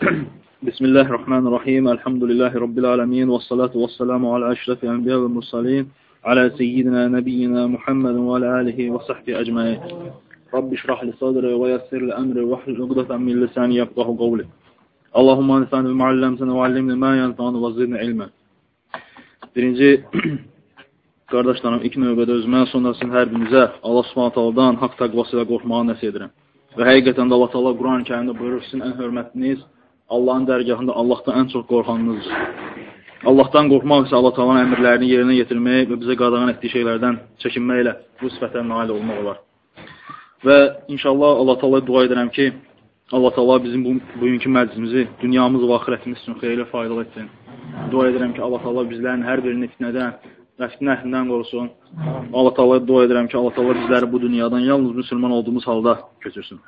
Salatu və selamu alə əşrəfi ənbiya və mursalin. Alə seyyidina nəbiyyina Muhammedin və alə alihi və sahbi əcməyin. Rabbi şrah li sadri və yassir li əmri və hlul uqdatan min lisani yafqahu qawli. Allahumma nifani bima allamtana və allimni ma yanfa'uni və zidni ilmən. Birinci qardaşlarım, ilk növbədə özümə, sonra sizin hər birinizə Allah Subhanahu taalandan haqq təqvası ilə qorxmağı nəsib edirəm. Və həqiqətən də Allah Taala Quran-ı Kərimdə buyurur, sizin ən hörmətliniz Allahın dərgahında Allahdan ən çox qorxanınızdır. Allahdan qorxmaq isə Allah Taala'nın əmrlərini yerinə yetirmək və bizə qadağan etdiyi şeylərdən çəkinməklə bu sifətə nail olmaq olar. Və inşallah Allah Taala dua edirəm ki, Allah Taala bizim bu bugünkü məclisimizi dünyamız və axirətimiz üçün xeyirlə faydalı etsin. Dua edirəm ki, Allah Taala bizlərin hər birini fitnədən və fitnə əhlindən qorusun. Allah Taala dua edirəm ki, Allah Taala bizləri bu dünyadan yalnız müsəlman olduğumuz halda köçürsün.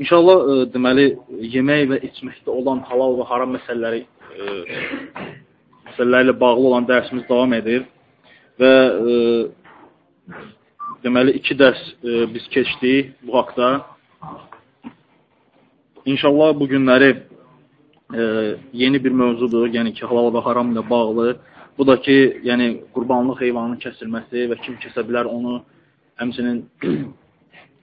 İnşallah e, deməli yemək və içməkdə olan halal və haram məsələləri e, məsələlərlə bağlı olan dərsimiz davam edir və e, deməli iki dərs e, biz keçdik bu haqda. İnşallah bu günləri e, yeni bir mövzudur, yəni ki, halal və haram ilə bağlı. Bu da ki, yəni qurbanlıq heyvanın kəsilməsi və kim kəsə bilər onu, həmçinin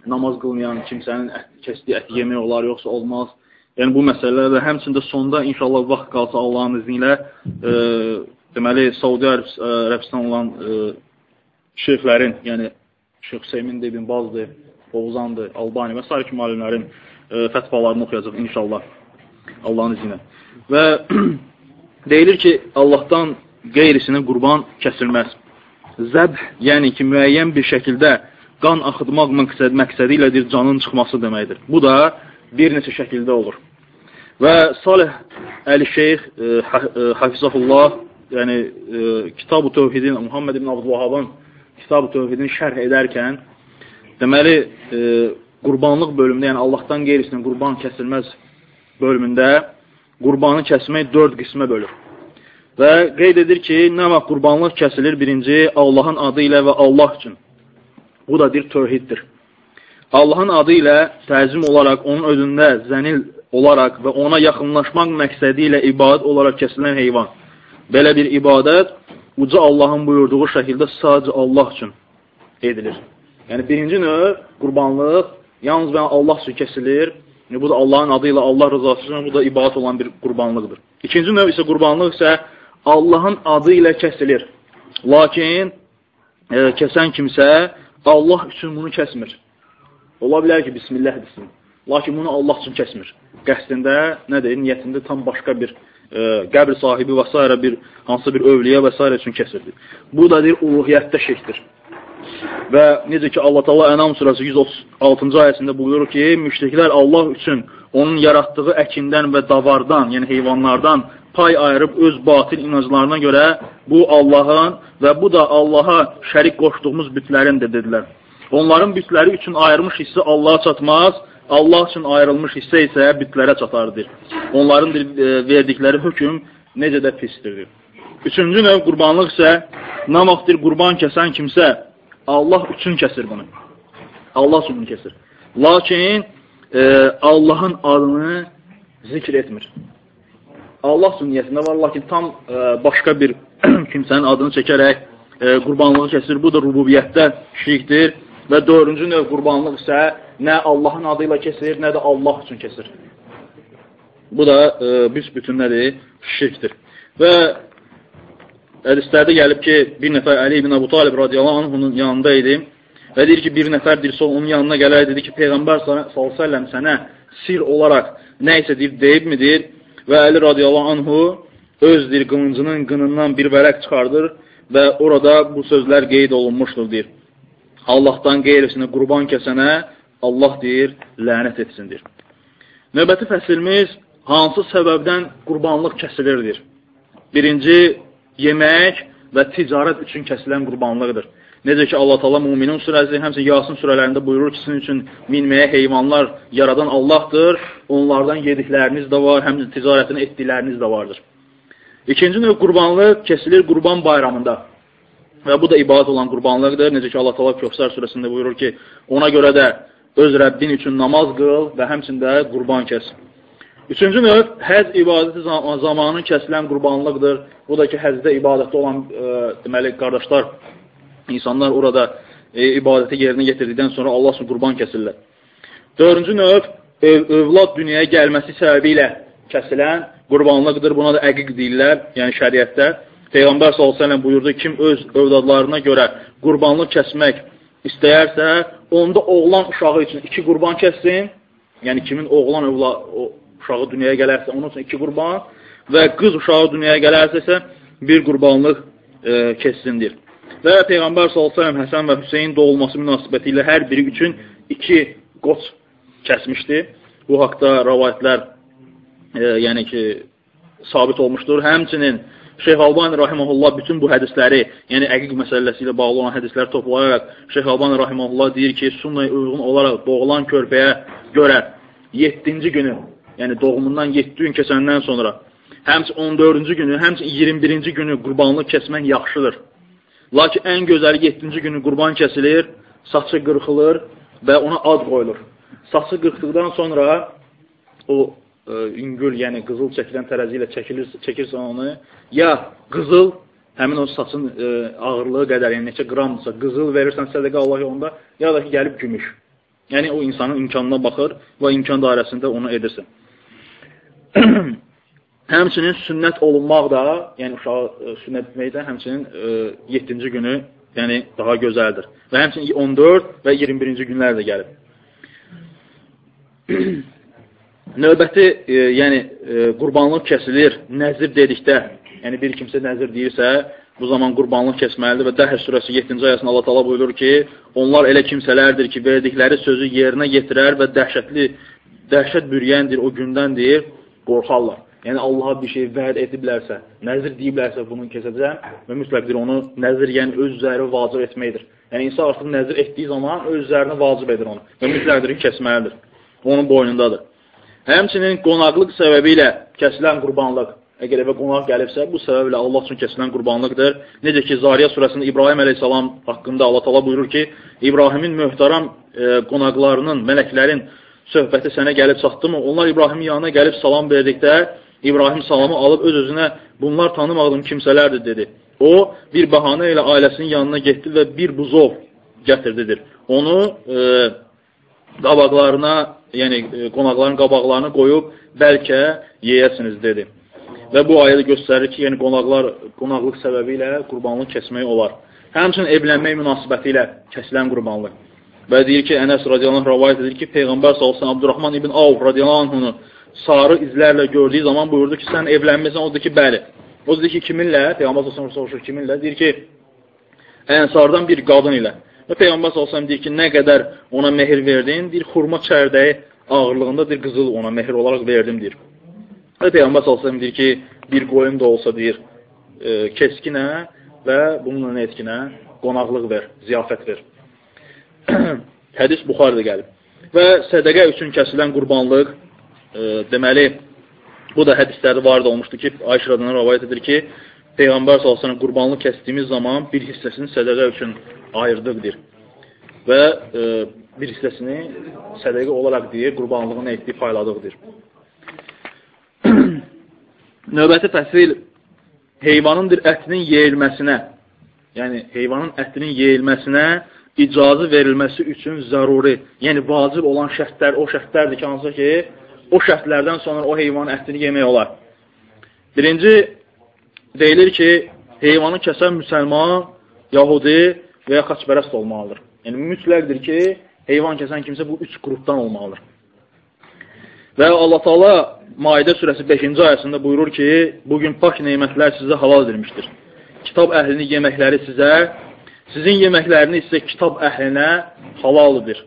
namaz qılmayan kimsənin ət, kəsdiyi əti yemək olar, yoxsa olmaz. Yəni bu məsələlər və həmçində sonda inşallah vaxt qalsa Allahın izni ilə e, deməli Saudi Ərəbistan olan e, şeyxlərin, yəni Şeyx Hüseymin ibn Bazdır, Fovzandır, Albani və s. kimi alimlərin e, fətvalarını oxuyacaq inşallah Allahın izni ilə. Və deyilir ki, Allahdan qeyrisinə qurban kəsilməz. Zəb, yəni ki, müəyyən bir şəkildə qan axıtmaq məqsəd, məqsədi ilədir canın çıxması deməkdir. Bu da bir neçə şəkildə olur. Və Salih Əli Şeyx, e, e, Hafizahullah, yəni e, Kitab-ı Tövhidin, Muhammed ibn Abdülvahabın Kitab-ı Tövhidini şərh edərkən, deməli, e, qurbanlıq bölümündə, yəni Allahdan qeyrisinə qurban kəsilməz bölümündə qurbanı kəsmək dörd qismə bölür. Və qeyd edir ki, nə vaxt qurbanlıq kəsilir birinci Allahın adı ilə və Allah üçün. Bu da bir tövhiddir. Allahın adı ilə təzim olaraq, onun özündə zənil olaraq və ona yaxınlaşmaq məqsədi ilə ibadət olaraq kəsilən heyvan. Belə bir ibadət uca Allahın buyurduğu şəkildə sadəcə Allah üçün edilir. Yəni, birinci növ qurbanlıq yalnız və Allah üçün kəsilir. Yəni, bu da Allahın adı ilə Allah rızası üçün, bu da ibadət olan bir qurbanlıqdır. İkinci növ isə qurbanlıq isə Allahın adı ilə kəsilir. Lakin e, kəsən kimsə Allah üçün bunu kəsmir. Ola bilər ki, bismillah desin. Lakin bunu Allah üçün kəsmir. Qəsdində, nə deyir, niyyətində tam başqa bir e, qəbr sahibi və s. bir hansısa bir övliyə və s. üçün kəsirdir. Bu da deyir, uluhiyyətdə şirkdir. Və necə ki, Allah Taala Ənam surəsi 136-cı ayəsində buyurur ki, müşriklər Allah üçün onun yaratdığı əkindən və davardan, yəni heyvanlardan pay ayırıb öz batil inanclarına görə bu Allahın və bu da Allaha şərik qoşduğumuz bütlərindir, dedilər. Onların bütləri üçün ayırmış hissi Allaha çatmaz, Allah üçün ayrılmış hissə isə bütlərə çatardır. Onların e, verdikləri hökm necə də pisdir. Üçüncü növ qurbanlıq isə nə vaxtdır qurban kəsən kimsə Allah üçün kəsir bunu. Allah üçün kəsir. Lakin e, Allahın adını zikr etmir. Allah sünniyətində var, lakin tam e, başqa bir kimsənin adını çəkərək e, qurbanlığı kəsir. Bu da rububiyyətdə şirkdir və dördüncü növ qurbanlıq isə nə Allahın adı ilə kesir, nə də Allah üçün kesir. Bu da e, büsbütün nədir? Şirkdir. Və hədislərdə gəlib ki, bir nəfər Əli ibn Əbu Talib radiyallahu anhunun yanında idi və deyir ki, bir nəfər dirsə onun yanına gələr, dedi ki, Peyğəmbər s.ə.v sənə sir olaraq nə isə deyib, deyibmidir? Və Əli radiyallahu anhu özdir qılıncının qınından bir vərəq çıxardır və orada bu sözlər qeyd olunmuşdur, deyir. Allahdan qeyrisinə qurban kəsənə Allah deyir, lənət etsindir. Növbəti fəsilimiz hansı səbəbdən qurbanlıq kəsilirdir? Birinci, yemək və ticarət üçün kəsilən qurbanlıqdır. Necə ki, Allah Taala Müminin surəsi, həmçinin Yasin surələrində buyurur ki, sizin üçün minməyə heyvanlar yaradan Allahdır. Onlardan yedikləriniz də var, həmçinin ticarətini etdikləriniz də vardır. İkinci növ qurbanlıq kesilir qurban bayramında. Və bu da ibadət olan qurbanlıqdır. Necə ki, Allah Taala Köfsər surəsində buyurur ki, ona görə də öz Rəbbin üçün namaz qıl və həmçində qurban kəs. Üçüncü növ həz ibadəti zamanı kəsilən qurbanlıqdır. Bu da ki, həzdə ibadətdə olan e, deməli qardaşlar, insanlar orada e, ibadəti yerinə yetirdikdən sonra Allah üçün qurban kəsirlər. Dördüncü növ ev, övlad dünyaya gəlməsi səbəbi ilə kəsilən qurbanlıqdır. Buna da əqiq deyirlər, yəni şəriətdə. Peyğəmbər s.ə.v buyurdu, kim öz övladlarına görə qurbanlıq kəsmək istəyərsə, onda oğlan uşağı üçün iki qurban kəssin, yəni kimin oğlan övla, o, uşağı dünyaya gələrsə, onun üçün iki qurban və qız uşağı dünyaya gələrsə isə bir qurbanlıq e, kessindir. Və Peyğəmbər s.ə.v Həsən və Hüseyin doğulması münasibəti ilə hər biri üçün iki qoç kəsmişdi. Bu haqda rəvayətlər e, yəni ki, sabit olmuşdur. Həmçinin Şeyh Albani Rahiməhullah bütün bu hədisləri, yəni əqiq məsələsi ilə bağlı olan hədisləri toplayaraq Şeyh Albani Rahiməhullah deyir ki, sunnaya uyğun olaraq doğulan körpəyə görə 7-ci günü, yəni doğumundan 7 gün keçəndən sonra, həmçin 14-cü günü, həmçin 21-ci günü qurbanlıq kəsmək yaxşıdır. Lakin ən gözəli 7-ci günü qurban kəsilir, saçı qırxılır və ona ad qoyulur. Saçı qırxdıqdan sonra o ə, üngül, yəni qızıl çəkilən tərəzi ilə çəkilir, çəkirsən onu, ya qızıl həmin o saçın ə, ağırlığı qədər, yəni neçə qramdırsa, qızıl verirsən sədəqə Allah yolunda, ya da ki, gəlib gümüş. Yəni, o insanın imkanına baxır və imkan dairəsində onu edirsən. həmçinin sünnət olunmaq da, yəni uşağı ə, sünnət etmək də həmçinin 7-ci günü yəni daha gözəldir. Və həmçinin 14 və 21-ci günlər də gəlib. Növbəti, e, yəni e, qurbanlıq kəsilir, nəzir dedikdə, yəni bir kimsə nəzir deyirsə, bu zaman qurbanlıq kəsməlidir və Dəhr surəsi 7-ci ayəsində Allah təala buyurur ki, onlar elə kimsələrdir ki, verdikləri sözü yerinə yetirər və dəhşətli dəhşət bürüyəndir o gündəndir, qorxarlar. Yəni Allaha bir şey vəd ediblərsə, nəzir deyiblərsə bunu kəsəcəm və mütləqdir onu nəzir yəni öz üzəri vacib etməkdir. Yəni insan artıq nəzir etdiyi zaman öz üzərinə vacib edir onu və mütləqdir ki, kəsməlidir. Onun boynundadır. Həmçinin qonaqlıq səbəbi ilə kəsilən qurbanlıq, əgər evə qonaq gəlibsə, bu səbəblə Allah üçün kəsilən qurbanlıqdır. Necə ki, Zariya surəsində İbrahim əleyhissalam haqqında Allah tala buyurur ki, İbrahimin möhtəram e, qonaqlarının, mələklərin söhbəti sənə gəlib çatdı mı? Onlar İbrahimin yanına gəlib salam verdikdə, İbrahim salamı alıb öz-özünə bunlar tanımadığım kimsələrdir, dedi. O, bir bəhanə ilə ailəsinin yanına getdi və bir buzov gətirdidir. Onu e, qabaqlarına yəni e, qonaqların qabaqlarını qoyub bəlkə yeyəsiniz dedi. Və bu ayədə göstərir ki, yəni qonaqlar qonaqlıq səbəbi ilə qurbanlıq kəsmək olar. Həmçinin evlənmək münasibəti ilə kəsilən qurbanlıq. Və deyir ki, Ənəs radiyallahu rəvayət edir ki, Peyğəmbər sallallahu Abdurrahman ibn Avf radiyallahu anhunu sarı izlərlə gördüyü zaman buyurdu ki, sən evlənməsən, o da ki, bəli. O dedi ki, kiminlə? Peyğəmbər sallallahu soruşur kiminlə? Deyir ki, Ənsardan bir qadın ilə. Və Peyğəmbər s.ə.v deyir ki, nə qədər ona mehir verdin, bir xurma çərdəyi ağırlığında bir qızıl ona mehir olaraq verdim, deyir. Və Peyğəmbər s.ə.v deyir ki, bir qoyun da olsa, deyir, e, keskinə və bununla nə etkinə? Qonaqlıq ver, ziyafət ver. Hədis Buxarıda gəlib. Və sədəqə üçün kəsilən qurbanlıq, deməli, bu da hədislərdə var da olmuşdu ki, Ayşə radına rəvayət edir ki, Peyğəmbər s.ə.v qurbanlıq kəsdiyimiz zaman bir hissəsini sədəqə üçün ayırdıqdır. Və e, bir hissəsini sədəqə olaraq deyir, qurbanlığını etdiyi payladıqdır. Növbəti fəsil heyvanındır ətinin yeyilməsinə, yəni heyvanın ətinin yeyilməsinə icazı verilməsi üçün zəruri, yəni vacib olan şərtlər o şərtlərdir ki, hansı ki, o şərtlərdən sonra o heyvanın ətini yemək olar. Birinci, deyilir ki, heyvanı kəsən müsəlman, yahudi və ya xaçpərəst olmalıdır. Yəni, mütləqdir ki, heyvan kəsən kimsə bu üç qrupdan olmalıdır. Və Allah Taala Maidə surəsi 5-ci ayəsində buyurur ki, bugün pak nemətlər sizə halal edilmişdir. Kitab əhlinin yeməkləri sizə, sizin yeməkləriniz isə kitab əhlinə halaldır.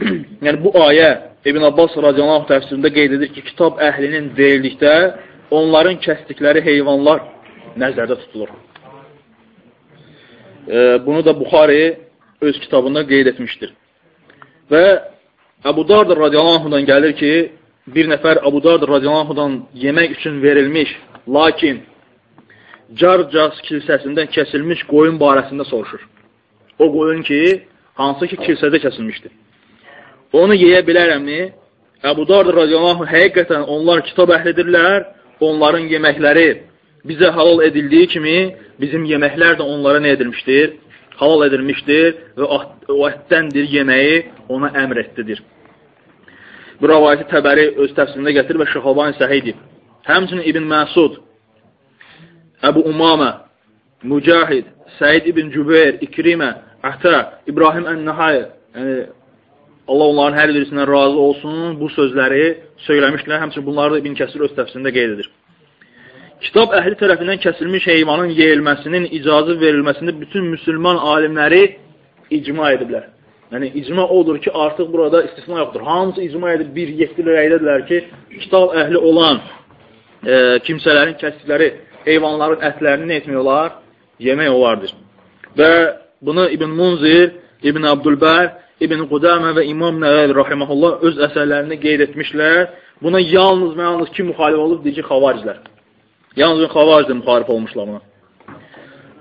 yəni bu ayə İbn Abbas radiyallahu təfsirində qeyd edir ki, kitab əhlinin verildikdə onların kəsdikləri heyvanlar nəzərdə tutulur. E, bunu da Buxari öz kitabında qeyd etmişdir. Və Əbu Dardır radiyallahu gəlir ki, bir nəfər Əbu Dardır radiyallahu yemək üçün verilmiş, lakin Carcas kilsəsindən kəsilmiş qoyun barəsində soruşur. O qoyun ki, hansı ki kilsədə kəsilmişdir. Onu yeyə bilərəmmi? Əbu Dardır radiyallahu həqiqətən onlar kitab əhlidirlər, onların yeməkləri bizə halal edildiyi kimi bizim yeməklər də onlara nə edilmişdir? Halal edilmişdir və o ətdəndir yeməyi ona əmr etdidir. Bu rəvayəti Təbəri öz təfsirində gətirir və Şəxalbani səhih edib. Həmçinin İbn Məsud, Əbu Umamə, Mücahid, Səid ibn Cübeyr, İkrimə, Əhta, İbrahim Ən-Nəhayr, yəni Allah onların hər birisindən razı olsun, bu sözləri söyləmişdilər. Həmçinin bunları da İbn Kəsir öz təfsirində qeyd edir. Kitab əhli tərəfindən kəsilmiş heyvanın yeyilməsinin icazı verilməsində bütün müsəlman alimləri icma ediblər. Yəni, icma odur ki, artıq burada istisna yoxdur. Hamısı icma edib bir yekdil rəydədirlər ki, kitab əhli olan e, kimsələrin kəsdikləri heyvanların ətlərini nə etmək olar? Yemək olardır. Və bunu İbn Munzir, İbn Abdülbər, İbn Qudamə və İmam Nəvəvi rahiməhullah öz əsərlərində qeyd etmişlər. Buna yalnız və yalnız kim müxalif olub? Deyir ki, xavariclər. Yalnız xavariclər müxalif olmuşlar buna.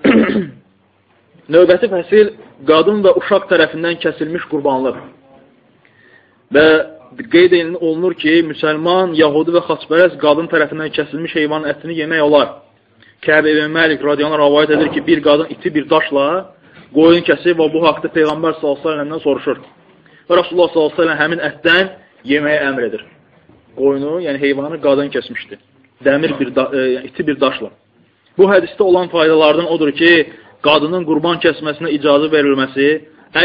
Növbəti fəsil qadın və uşaq tərəfindən kəsilmiş qurbanlıq. Və qeyd olunur ki, müsəlman, yahudi və xaçpərəs qadın tərəfindən kəsilmiş heyvanın ətini yemək olar. Kəb ibn Məlik radiyalan rəvayət edir ki, bir qadın iti bir daşla qoyun kəsib və bu haqda Peyğəmbər s.ə.v-dən soruşur. Və Rasulullah s.ə.v həmin ətdən yeməyə əmr edir. Qoyunu, yəni heyvanı qadın kəsmişdi. Dəmir bir, da, e, iti bir daşla. Bu hədisdə olan faydalardan odur ki, qadının qurban kəsməsinə icazə verilməsi,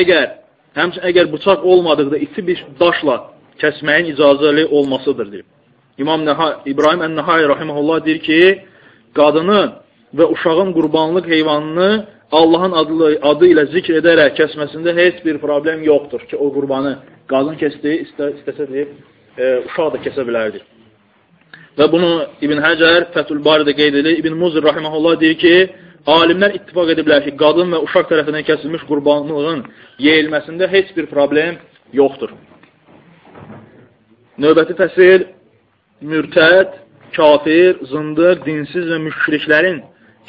əgər, həmçin əgər bıçaq olmadıqda iti bir daşla kəsməyin icazəli olmasıdır, deyir. İmam Nəha, İbrahim Ən-Nəhai rahiməhullah deyir ki, qadını və uşağın qurbanlıq heyvanını Allahın adı, adı ilə zikr edərək kəsməsində heç bir problem yoxdur ki, o qurbanı qadın kəsdi, istə, istəsə deyib, e, uşaq da kəsə bilərdir. Və bunu İbn Həcər Fətul Baridə qeyd edir. İbn Muzir rahiməhullah deyir ki, alimlər ittifaq ediblər ki, qadın və uşaq tərəfindən kəsilmiş qurbanlığın yeyilməsində heç bir problem yoxdur. Növbəti fəsil mürtəd, kafir, zındıq, dinsiz və müşriklərin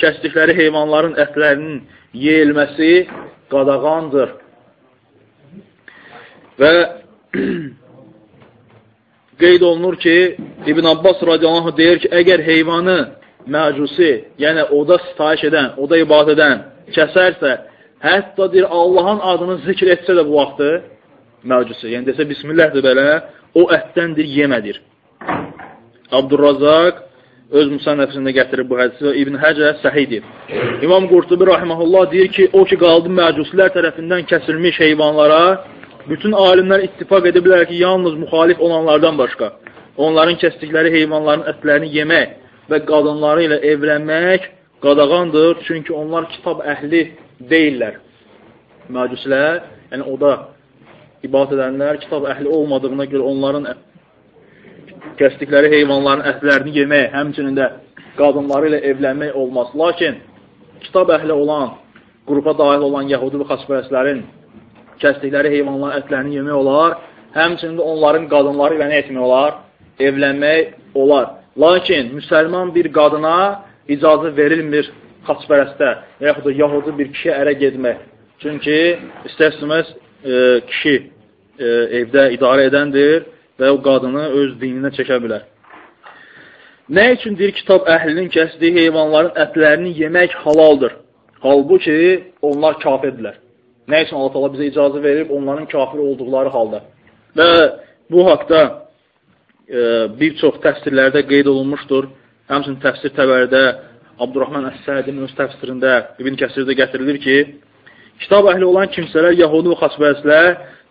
kəsdikləri heyvanların ətlərinin yeyilməsi qadağandır. Və qeyd olunur ki, İbn Abbas radiyallahu deyir ki, əgər heyvanı məcusi, yəni oda sitayiş edən, oda ibad edən kəsərsə, hətta deyir, Allahın adını zikr etsə də bu vaxtı məcusi, yəni desə, bismillahdır belə, o ətdəndir, yemədir. Abdurrazaq öz müsannəfisində gətirib bu hədisi və İbn Həcə səhidir. İmam Qurtubi rahiməhullah deyir ki, o ki, qaldı məcuslər tərəfindən kəsilmiş heyvanlara bütün alimlər ittifaq ediblər ki, yalnız müxalif olanlardan başqa onların kəsdikləri heyvanların ətlərini yemək və qadınları ilə evlənmək qadağandır. Çünki onlar kitab əhli deyirlər. Məcuslər, yəni o da ibadət edənlər kitab əhli olmadığına görə onların kəsdikləri heyvanların ətlərini yemək, həmçinin də qadınları ilə evlənmək olmaz. Lakin kitab əhli olan, qrupa dahil olan yəhudi və xaçpərəslərin kəsdikləri heyvanların ətlərini yemək olar, həmçinin də onların qadınları ilə nə etmək olar? Evlənmək olar. Lakin müsəlman bir qadına icazə verilmir xaçpərəstə, yaxud da yahudi bir kişi ərə gedmək. Çünki istərsiniz e, kişi e, evdə idarə edəndir və o qadını öz dininə çəkə bilər. Nə üçün deyir kitab əhlinin kəsdiyi heyvanların ətlərini yemək halaldır? Halbuki onlar kafirdirlər. Nə üçün Allah təala bizə icazə verib onların kafir olduqları halda? Və bu haqda e, bir çox təfsirlərdə qeyd olunmuşdur. Həmçinin təfsir təbərdə Abdurrahman Əs-Sədin öz təfsirində İbn Kəsirdə gətirilir ki, kitab əhli olan kimsələr Yahudi və xaçbəslər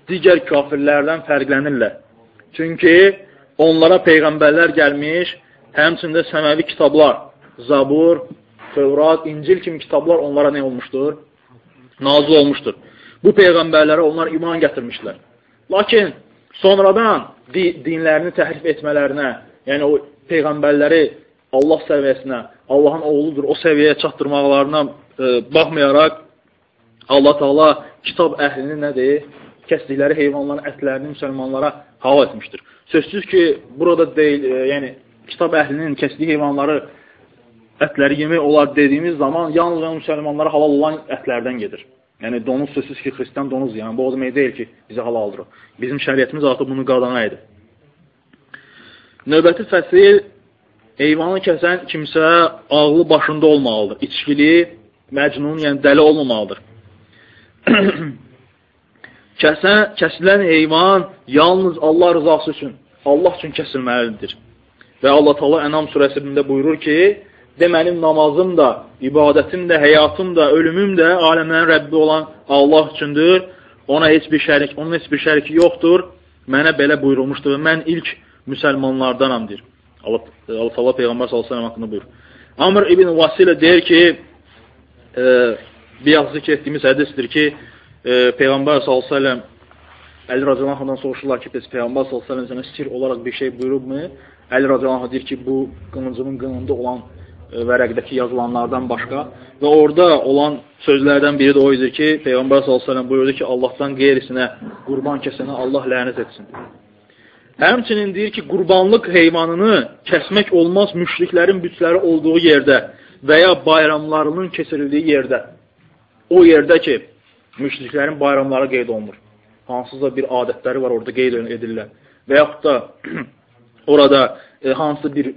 digər kafirlərdən fərqlənirlər. Çünki onlara peyğəmbərlər gəlmiş, həmçində səməvi kitablar, Zabur, Tövrat, İncil kimi kitablar onlara nə olmuşdur? Nazil olmuşdur. Bu peyğəmbərlərə onlar iman gətirmişlər. Lakin sonradan di dinlərini təhrif etmələrinə, yəni o peyğəmbərləri Allah səviyyəsinə, Allahın oğludur, o səviyyəyə çatdırmaqlarına e, baxmayaraq Allah Taala kitab əhlini nədir? Kəsdikləri heyvanların ətlərini müsəlmanlara hal etmişdir. Sözsüz ki, burada deyil, e, yəni kitab əhlinin kəsdiyi heyvanları ətləri yemək olar dediyimiz zaman yalnız müsəlmanlara halal olan ətlərdən gedir. Yəni donuz sözsüz ki, xristian donuz yəni bu o demək deyil ki, bizə halaldır. Bizim şəriətimiz artıq bunu qadağan edir. Növbəti fəsil heyvanı kəsən kimsə ağlı başında olmalıdır. İçkili, məcnun, yəni dəli olmamalıdır. Kəsən, kəsilən heyvan yalnız Allah rızası üçün, Allah üçün kəsilməlidir. Və Allah Taala Ənam surəsində buyurur ki, de mənim namazım da, ibadətim də, həyatım da, ölümüm də aləmlərin Rəbbi olan Allah üçündür. Ona heç bir şərik, onun heç bir şəriki yoxdur. Mənə belə buyurulmuşdur və mən ilk müsəlmanlardanam deyir. Allah, Allah Taala Peyğəmbər sallallahu əleyhi və səlləm haqqında buyurur. Amr ibn Vasilə deyir ki, e, bir yazı ki, etdiyimiz hədisdir ki, e, Peyğəmbər s.ə.v Əli Racalanxadan soruşurlar ki, biz Peyğəmbər s.ə.v sənə sir olaraq bir şey buyurubmu? Əli Racalanxa deyir ki, bu qılıncımın qınında olan e, vərəqdəki yazılanlardan başqa və orada olan sözlərdən biri də o idi ki, Peyğəmbər s.ə.v buyurdu ki, Allahdan qeyrisinə qurban kəsənə Allah lənət etsin. Həmçinin deyir ki, qurbanlıq heyvanını kəsmək olmaz müşriklərin bütləri olduğu yerdə və ya bayramlarının keçirildiyi yerdə. O yerdə ki, müşriklərin bayramları qeyd olunur. Hansısa bir adətləri var, orada qeyd edirlər. Və yaxud da orada e, hansı bir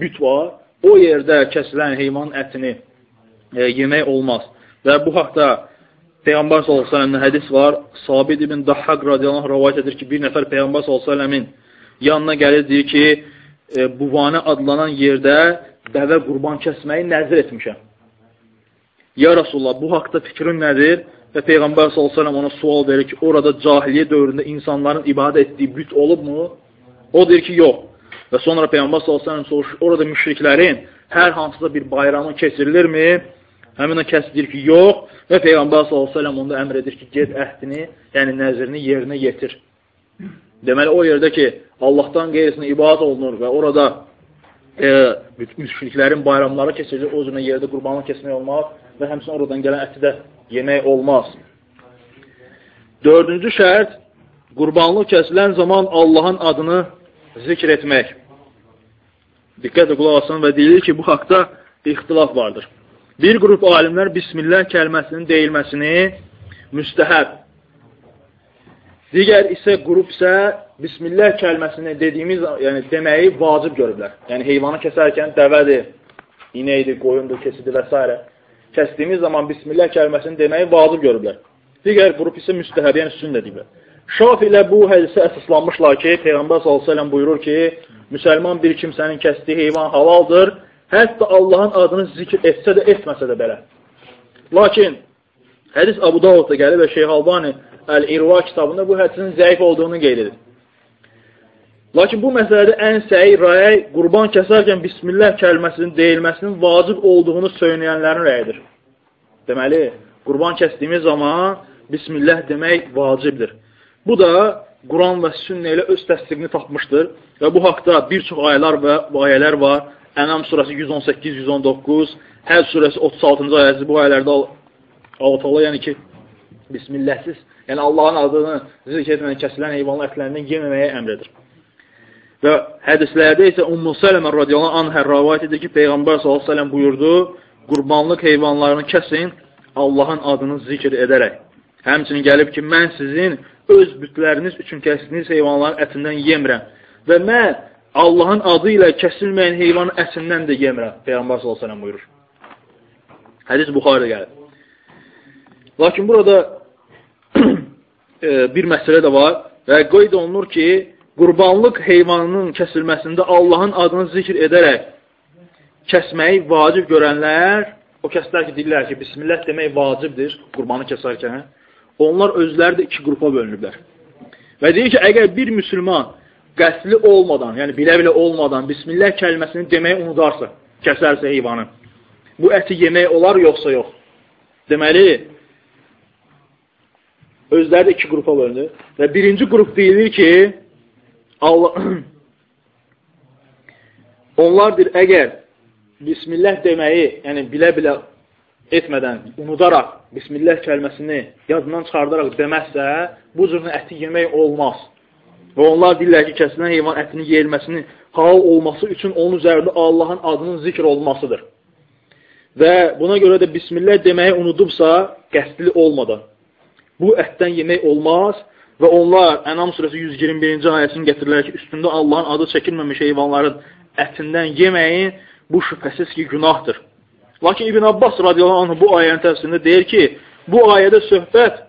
büt var, o yerdə kəsilən heyvanın ətini e, yemək olmaz. Və bu haqda Peyğəmbər s.ə.v hədis var. Sabit ibn Dahhaq radiyallahu rəvayət edir ki, bir nəfər Peyğəmbər s.ə.v-in yanına gəlir, deyir ki, e, buvanə adlanan yerdə dəvə qurban kəsməyi nəzir etmişəm. Ya Rasulullah, bu haqda fikrin nədir? Və Peyğəmbər s.ə.v ona sual verir ki, orada cahiliyə dövründə insanların ibadə etdiyi büt olubmu? O deyir ki, yox. Və sonra Peyğəmbər s.ə.v soruşur, orada müşriklərin hər hansısa bir bayramı keçirilirmi? Həmin o kəs deyir ki, yox. Və Peyğəmbər s.ə.v onda əmr edir ki, ged əhdini, yəni nəzirini yerinə yetir. Deməli, o yerdə ki, Allahdan qeyrisinə ibadət olunur və orada e, müşriklərin bayramları keçirilir, o cürə yerdə qurbanlıq kesmək olmaz və həmçinin oradan gələn əti də yemək olmaz. Dördüncü şərt, qurbanlıq kəsilən zaman Allahın adını zikr etmək. Diqqətlə qulaq asın və deyilir ki, bu haqda ixtilaf vardır. Bir qrup alimlər Bismillah kəlməsinin deyilməsini müstəhəb, Digər isə qrup isə Bismillah kəlməsini dediyimiz, yəni deməyi vacib görüblər. Yəni heyvanı kəsərkən dəvədir, inəkdir, qoyundur, kesidir və s. Kəsdiyimiz zaman Bismillah kəlməsini deməyi vacib görüblər. Digər qrup isə müstəhəb, yəni sünnə deyiblər. Şaf ilə bu hədisə əsaslanmışlar ki, Peyğəmbər s.ə.v buyurur ki, müsəlman bir kimsənin kəsdiyi heyvan halaldır, hətta Allahın adını zikr etsə də, etməsə də belə. Lakin, hədis Abu Davudda gəlir və Şeyh Albani Əl-İrva kitabında bu hədisin zəif olduğunu qeyd edir. Lakin bu məsələdə ən səyi rəy qurban kəsərkən Bismillah kəlməsinin deyilməsinin vacib olduğunu söyləyənlərin rəyidir. Deməli, qurban kəsdiyimiz zaman Bismillah demək vacibdir. Bu da Quran və sünnə ilə öz təsdiqini tapmışdır və bu haqda bir çox ayələr və ayələr var. Ənam surəsi 118-119, Həz surəsi 36-cı ayəsi bu ayələrdə Allah yəni ki, Bismillahsiz Yəni Allahın adını zikr etməklə kəsilən heyvanlı ətlərindən yeməməyə əmr edir. Və hədislərdə isə Ummu Sələmə radiyallahu anhə rəvayət edir ki, Peyğəmbər s.ə.v buyurdu, qurbanlıq heyvanlarını kəsin Allahın adını zikr edərək. Həmçinin gəlib ki, mən sizin öz bütləriniz üçün kəsdiyiniz heyvanların ətindən yemirəm və mən Allahın adı ilə kəsilməyən heyvanın ətindən də yemirəm, Peyğəmbər s.ə.v buyurur. Hədis Buxarıda gəlir. Lakin burada e, bir məsələ də var və qeyd olunur ki, qurbanlıq heyvanının kəsilməsində Allahın adını zikr edərək kəsməyi vacib görənlər, o kəslər ki, deyirlər ki, Bismillah demək vacibdir qurbanı kəsərkən, onlar özləri də iki qrupa bölünüblər. Və deyir ki, əgər bir müsəlman qəsli olmadan, yəni bilə-bilə olmadan Bismillah kəlməsini deməyi unudarsa, kəsərsə heyvanı, bu əti yemək olar yoxsa yox? Deməli, özləri də iki qrupa bölünür. Və birinci qrup deyilir ki, Allah onlar bir əgər Bismillah deməyi, yəni bilə-bilə etmədən, unudaraq Bismillah kəlməsini yadından çıxardaraq deməzsə, bu cürün əti yemək olmaz. Və onlar deyirlər ki, kəsilən heyvan ətinin yeyilməsinin halal olması üçün onun üzərində Allahın adının zikr olmasıdır. Və buna görə də Bismillah deməyi unudubsa, qəsdli olmadan bu ətdən yemək olmaz Və onlar Ənam surəsi 121-ci ayəsini gətirirlər ki, üstündə Allahın adı çəkilməmiş heyvanların ətindən yeməyin bu şübhəsiz ki, günahdır. Lakin İbn Abbas radiyallahu anh bu ayənin təfsirində deyir ki, bu ayədə söhbət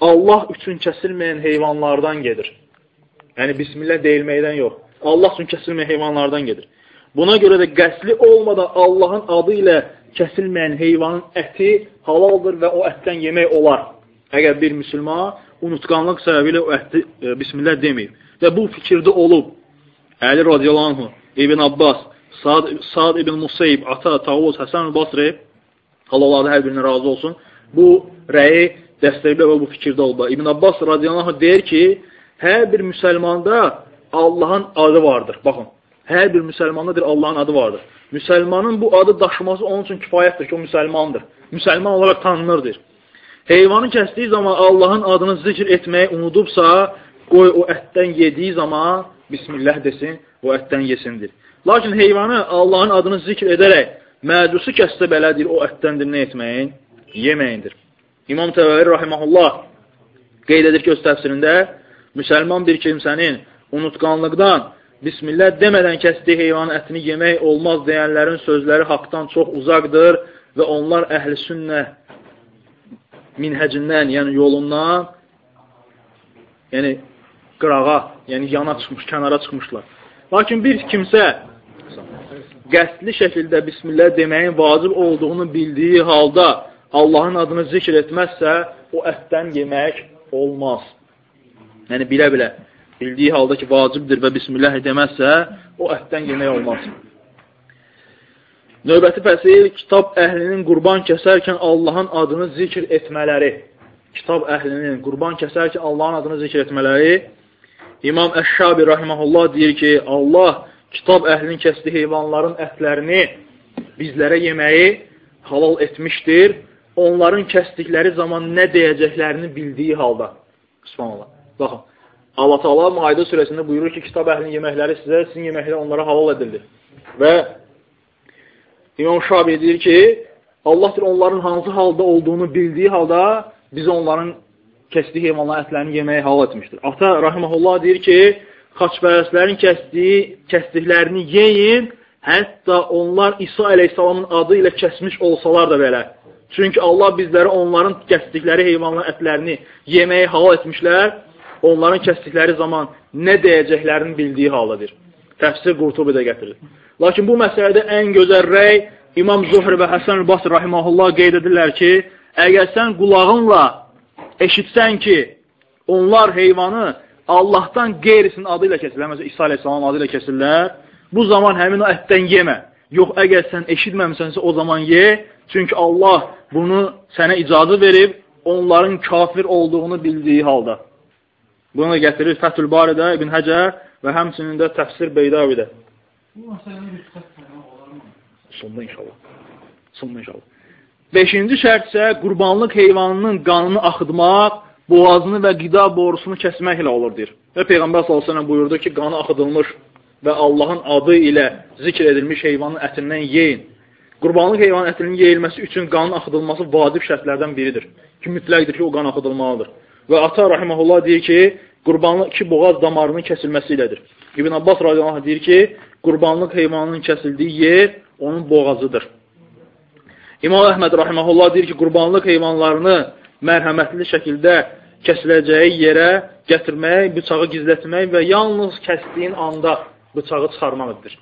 Allah üçün kəsilməyən heyvanlardan gedir. Yəni, Bismillah deyilməkdən yox. Allah üçün kəsilməyən heyvanlardan gedir. Buna görə də qəsli olmadan Allahın adı ilə kəsilməyən heyvanın əti halaldır və o ətdən yemək olar. Əgər bir müsəlman unutqanlıq səbəbilə o ətdi e, bismillah deməyib. Və bu fikirdə olub. Əli radiyallahu İbn Abbas, Sad, Sad ibn Musayib, Ata, Tavuz, Həsən Basri, Allah hər birinə razı olsun, bu rəyi dəstəklə və bu fikirdə olub. İbn Abbas radiyallahu deyir ki, hər bir müsəlmanda Allahın adı vardır. Baxın, hər bir müsəlmandadır Allahın adı vardır. Müsəlmanın bu adı daşıması onun üçün kifayətdir ki, o müsəlmandır. Müsəlman olaraq tanınırdır. Heyvanı kəsdiyi zaman Allahın adını zikr etməyi unudubsa, qoy o ətdən yediyi zaman Bismillah desin, o ətdən yesindir. Lakin heyvanı Allahın adını zikr edərək məcusu kəssə belədir, o ətdəndir nə etməyin? Yeməyindir. İmam Təvəvvir rahiməhullah qeyd edir ki, öz təfsirində müsəlman bir kimsənin unutqanlıqdan Bismillah demədən kəsdiyi heyvanın ətini yemək olmaz deyənlərin sözləri haqdan çox uzaqdır və onlar əhl-i sünnə minhəcindən, yəni yolundan, yəni qırağa, yəni yana çıxmış, kənara çıxmışlar. Lakin bir kimsə qəsdli şəkildə Bismillah deməyin vacib olduğunu bildiyi halda Allahın adını zikr etməzsə, o ətdən yemək olmaz. Yəni, bilə-bilə bildiyi halda ki, vacibdir və Bismillah deməzsə, o ətdən yemək olmaz. Növbəti fəsil kitab əhlinin qurban kəsərkən Allahın adını zikr etmələri. Kitab əhlinin qurban kəsərkən Allahın adını zikr etmələri. İmam Əşşabi rahiməhullah deyir ki, Allah kitab əhlinin kəsdiyi heyvanların ətlərini bizlərə yeməyi halal etmişdir. Onların kəsdikləri zaman nə deyəcəklərini bildiyi halda. Subhanallah. Baxın, Allah Taala Maidə surəsində buyurur ki, kitab əhlinin yeməkləri sizə, sizin yeməkləri onlara halal edildi. Və İmam Şabi deyir ki, Allah onların hansı halda olduğunu bildiyi halda biz onların kəsdiyi heyvanların ətlərini yeməyə halal etmişdir. Ata rahiməhullah deyir ki, xaçpərəslərin kəsdiyi, kəsdiklərini yeyin, hətta onlar İsa əleyhissalamın adı ilə kəsmiş olsalar da belə. Çünki Allah bizləri onların kəsdikləri heyvanların ətlərini yeməyə halal etmişlər, onların kəsdikləri zaman nə deyəcəklərini bildiyi haldadır. Təfsir Qurtubi də gətirir. Lakin bu məsələdə ən gözəl rəy İmam Zuhri və Həsən Basr rahiməhullah qeyd edirlər ki, əgər sən qulağınla eşitsən ki, onlar heyvanı Allahdan qeyrisinin adı ilə kəsirlər, məsələn, İsa aleyhissalamın adı ilə kəsirlər, bu zaman həmin o ətdən yemə. Yox, əgər sən eşitməmisənsə, o zaman ye, çünki Allah bunu sənə icazı verib, onların kafir olduğunu bildiyi halda. Bunu gətirir Fəthül Baridə, İbn Həcər və həmçinin də Təfsir Beydavidə. Bu məsələnin rüsxət fərqi olarmı? Sonda inşallah. Sonda inşallah. Beşinci şərt isə qurbanlıq heyvanının qanını axıdmaq, boğazını və qida borusunu kəsməklə olur, deyir. Və Peyğəmbər s.ə.v buyurdu ki, qanı axıdılmış və Allahın adı ilə zikr edilmiş heyvanın ətindən yeyin. Qurbanlıq heyvanın ətinin yeyilməsi üçün qanın axıdılması vacib şərtlərdən biridir. Ki, mütləqdir ki, o qan axıdılmalıdır. Və ata rahiməhullah deyir ki, qurbanlıq iki boğaz damarının kəsilməsi ilədir. İbn Abbas radiyallahu deyir ki, qurbanlıq heyvanının kəsildiyi yer onun boğazıdır. İmam Əhməd rahiməhullah deyir ki, qurbanlıq heyvanlarını mərhəmətli şəkildə kəsiləcəyi yerə gətirmək, bıçağı gizlətmək və yalnız kəsdiyin anda bıçağı çıxarmaqdır.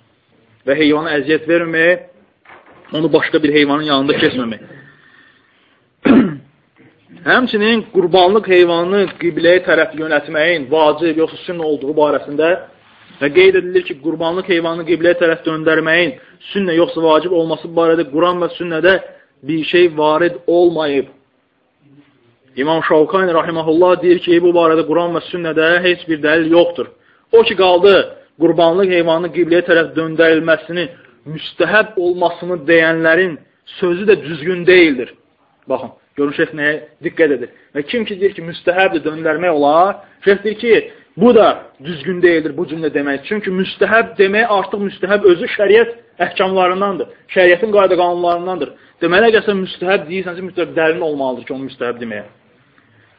Və heyvana əziyyət vermək, onu başqa bir heyvanın yanında kesməmək. Həmçinin qurbanlıq heyvanını qibləyə tərəf yönətməyin vacib yoxsa sünnə olduğu barəsində Və qeyd edilir ki, qurbanlıq heyvanı qibləyə tərəf döndərməyin sünnə yoxsa vacib olması barədə Quran və sünnədə bir şey varid olmayıb. İmam Şavkani rahiməhullah deyir ki, bu barədə Quran və sünnədə heç bir dəlil yoxdur. O ki, qaldı, qurbanlıq heyvanı qibləyə tərəf döndərilməsini müstəhəb olmasını deyənlərin sözü də düzgün deyildir. Baxın, görün şeyh nəyə diqqət edir. Və kim ki deyir ki, müstəhəbdir döndərmək olar, şeyh deyir ki, Bu da düzgün deyildir bu cümlə demək. Çünki müstəhəb demək artıq müstəhəb özü şəriət əhkamlarındandır. Şəriətin qayda qanunlarındandır. Deməli, əgər müstəhəb deyirsənsə, müstəhəb dəlil olmalıdır ki, onu müstəhəb deməyə.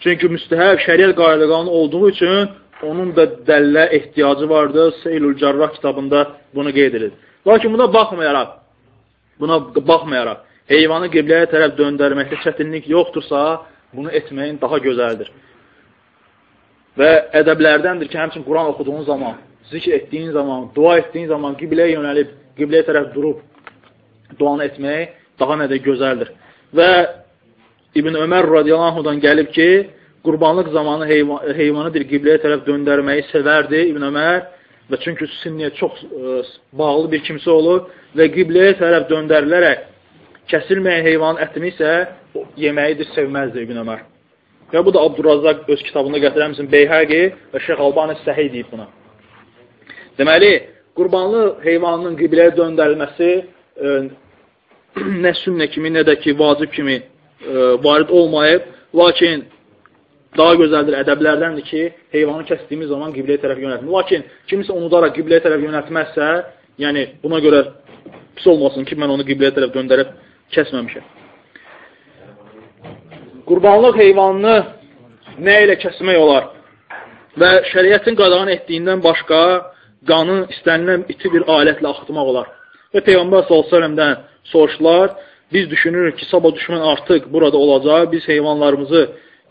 Çünki müstəhəb şəriət qayda olduğu üçün onun da dəllə ehtiyacı vardı. Seylül Cərrah kitabında bunu qeyd edilir. Lakin buna baxmayaraq, buna baxmayaraq, heyvanı qibləyə tərəf döndərməkdə çətinlik yoxdursa, bunu etməyin daha gözəldir. Və ədəblərdəndir ki, həmçin Quran oxuduğun zaman, zikr etdiyin zaman, dua etdiyin zaman qibləyə yönəlib, qibləyə tərəf durub duanı etmək daha nədə gözəldir. Və İbn Ömər radiyallahu gəlib ki, qurbanlıq zamanı heyvan, heyvanı bir qibləyə tərəf döndərməyi sevərdi İbn Ömər və çünki sinniyə çox ə, e, bağlı bir kimsə olur və qibləyə tərəf döndərilərək kəsilməyən heyvanın ətini isə yeməyidir, sevməzdi İbn Ömər. Və bu da Abdurrazzaq öz kitabında gətirəmsin Beyhəqi və Şeyx Albani Səhi deyib buna. Deməli, qurbanlı heyvanın qibləyə döndərilməsi e, nə sünnə kimi, nə də ki, vacib kimi e, varid olmayıb, lakin daha gözəldir ədəblərdəndir ki, heyvanı kəsdiyimiz zaman qibləyə tərəf yönəltmək. Lakin kimisə unudaraq qibləyə tərəf yönəltməzsə, yəni buna görə pis olmasın ki, mən onu qibləyə tərəf döndərib kəsməmişəm. Qurbanlıq heyvanını nə ilə kəsmək olar? Və şəriətin qadağan etdiyindən başqa qanı istənilən iti bir alətlə axıtmaq olar. Və Peyğəmbər s.ə.v-dən soruşdular, biz düşünürük ki, sabah düşmən artıq burada olacaq, biz heyvanlarımızı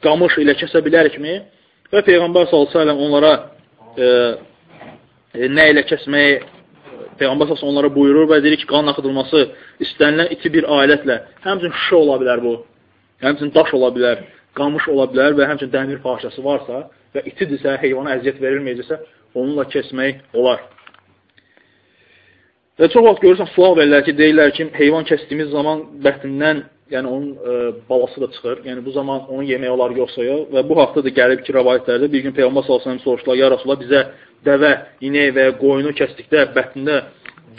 qamış ilə kəsə bilərikmi? Və Peyğəmbər s.ə.v onlara e, e, nə ilə kəsməyi Peyğəmbər s.ə.v onlara buyurur və deyir ki, qan axıdılması istənilən iti bir alətlə, həmçin şişə ola bilər bu, həmçin daş ola bilər, qamış ola bilər və həmçin dəmir parçası varsa və itidirsə, heyvana əziyyət verilməyəcəksə, onunla kəsmək olar. Və çox vaxt görürsən, sual verirlər ki, deyirlər ki, heyvan kəsdiyimiz zaman bətindən yəni onun e, balası da çıxır. Yəni bu zaman onu yemək olar yoxsa yox. Və bu haqda da gəlib ki, rəvayətlərdə bir gün Peyğəmbər sallallahu əleyhi soruşdular: "Ya Rasulullah, bizə dəvə, inək və ya qoyunu kəsdikdə bətnində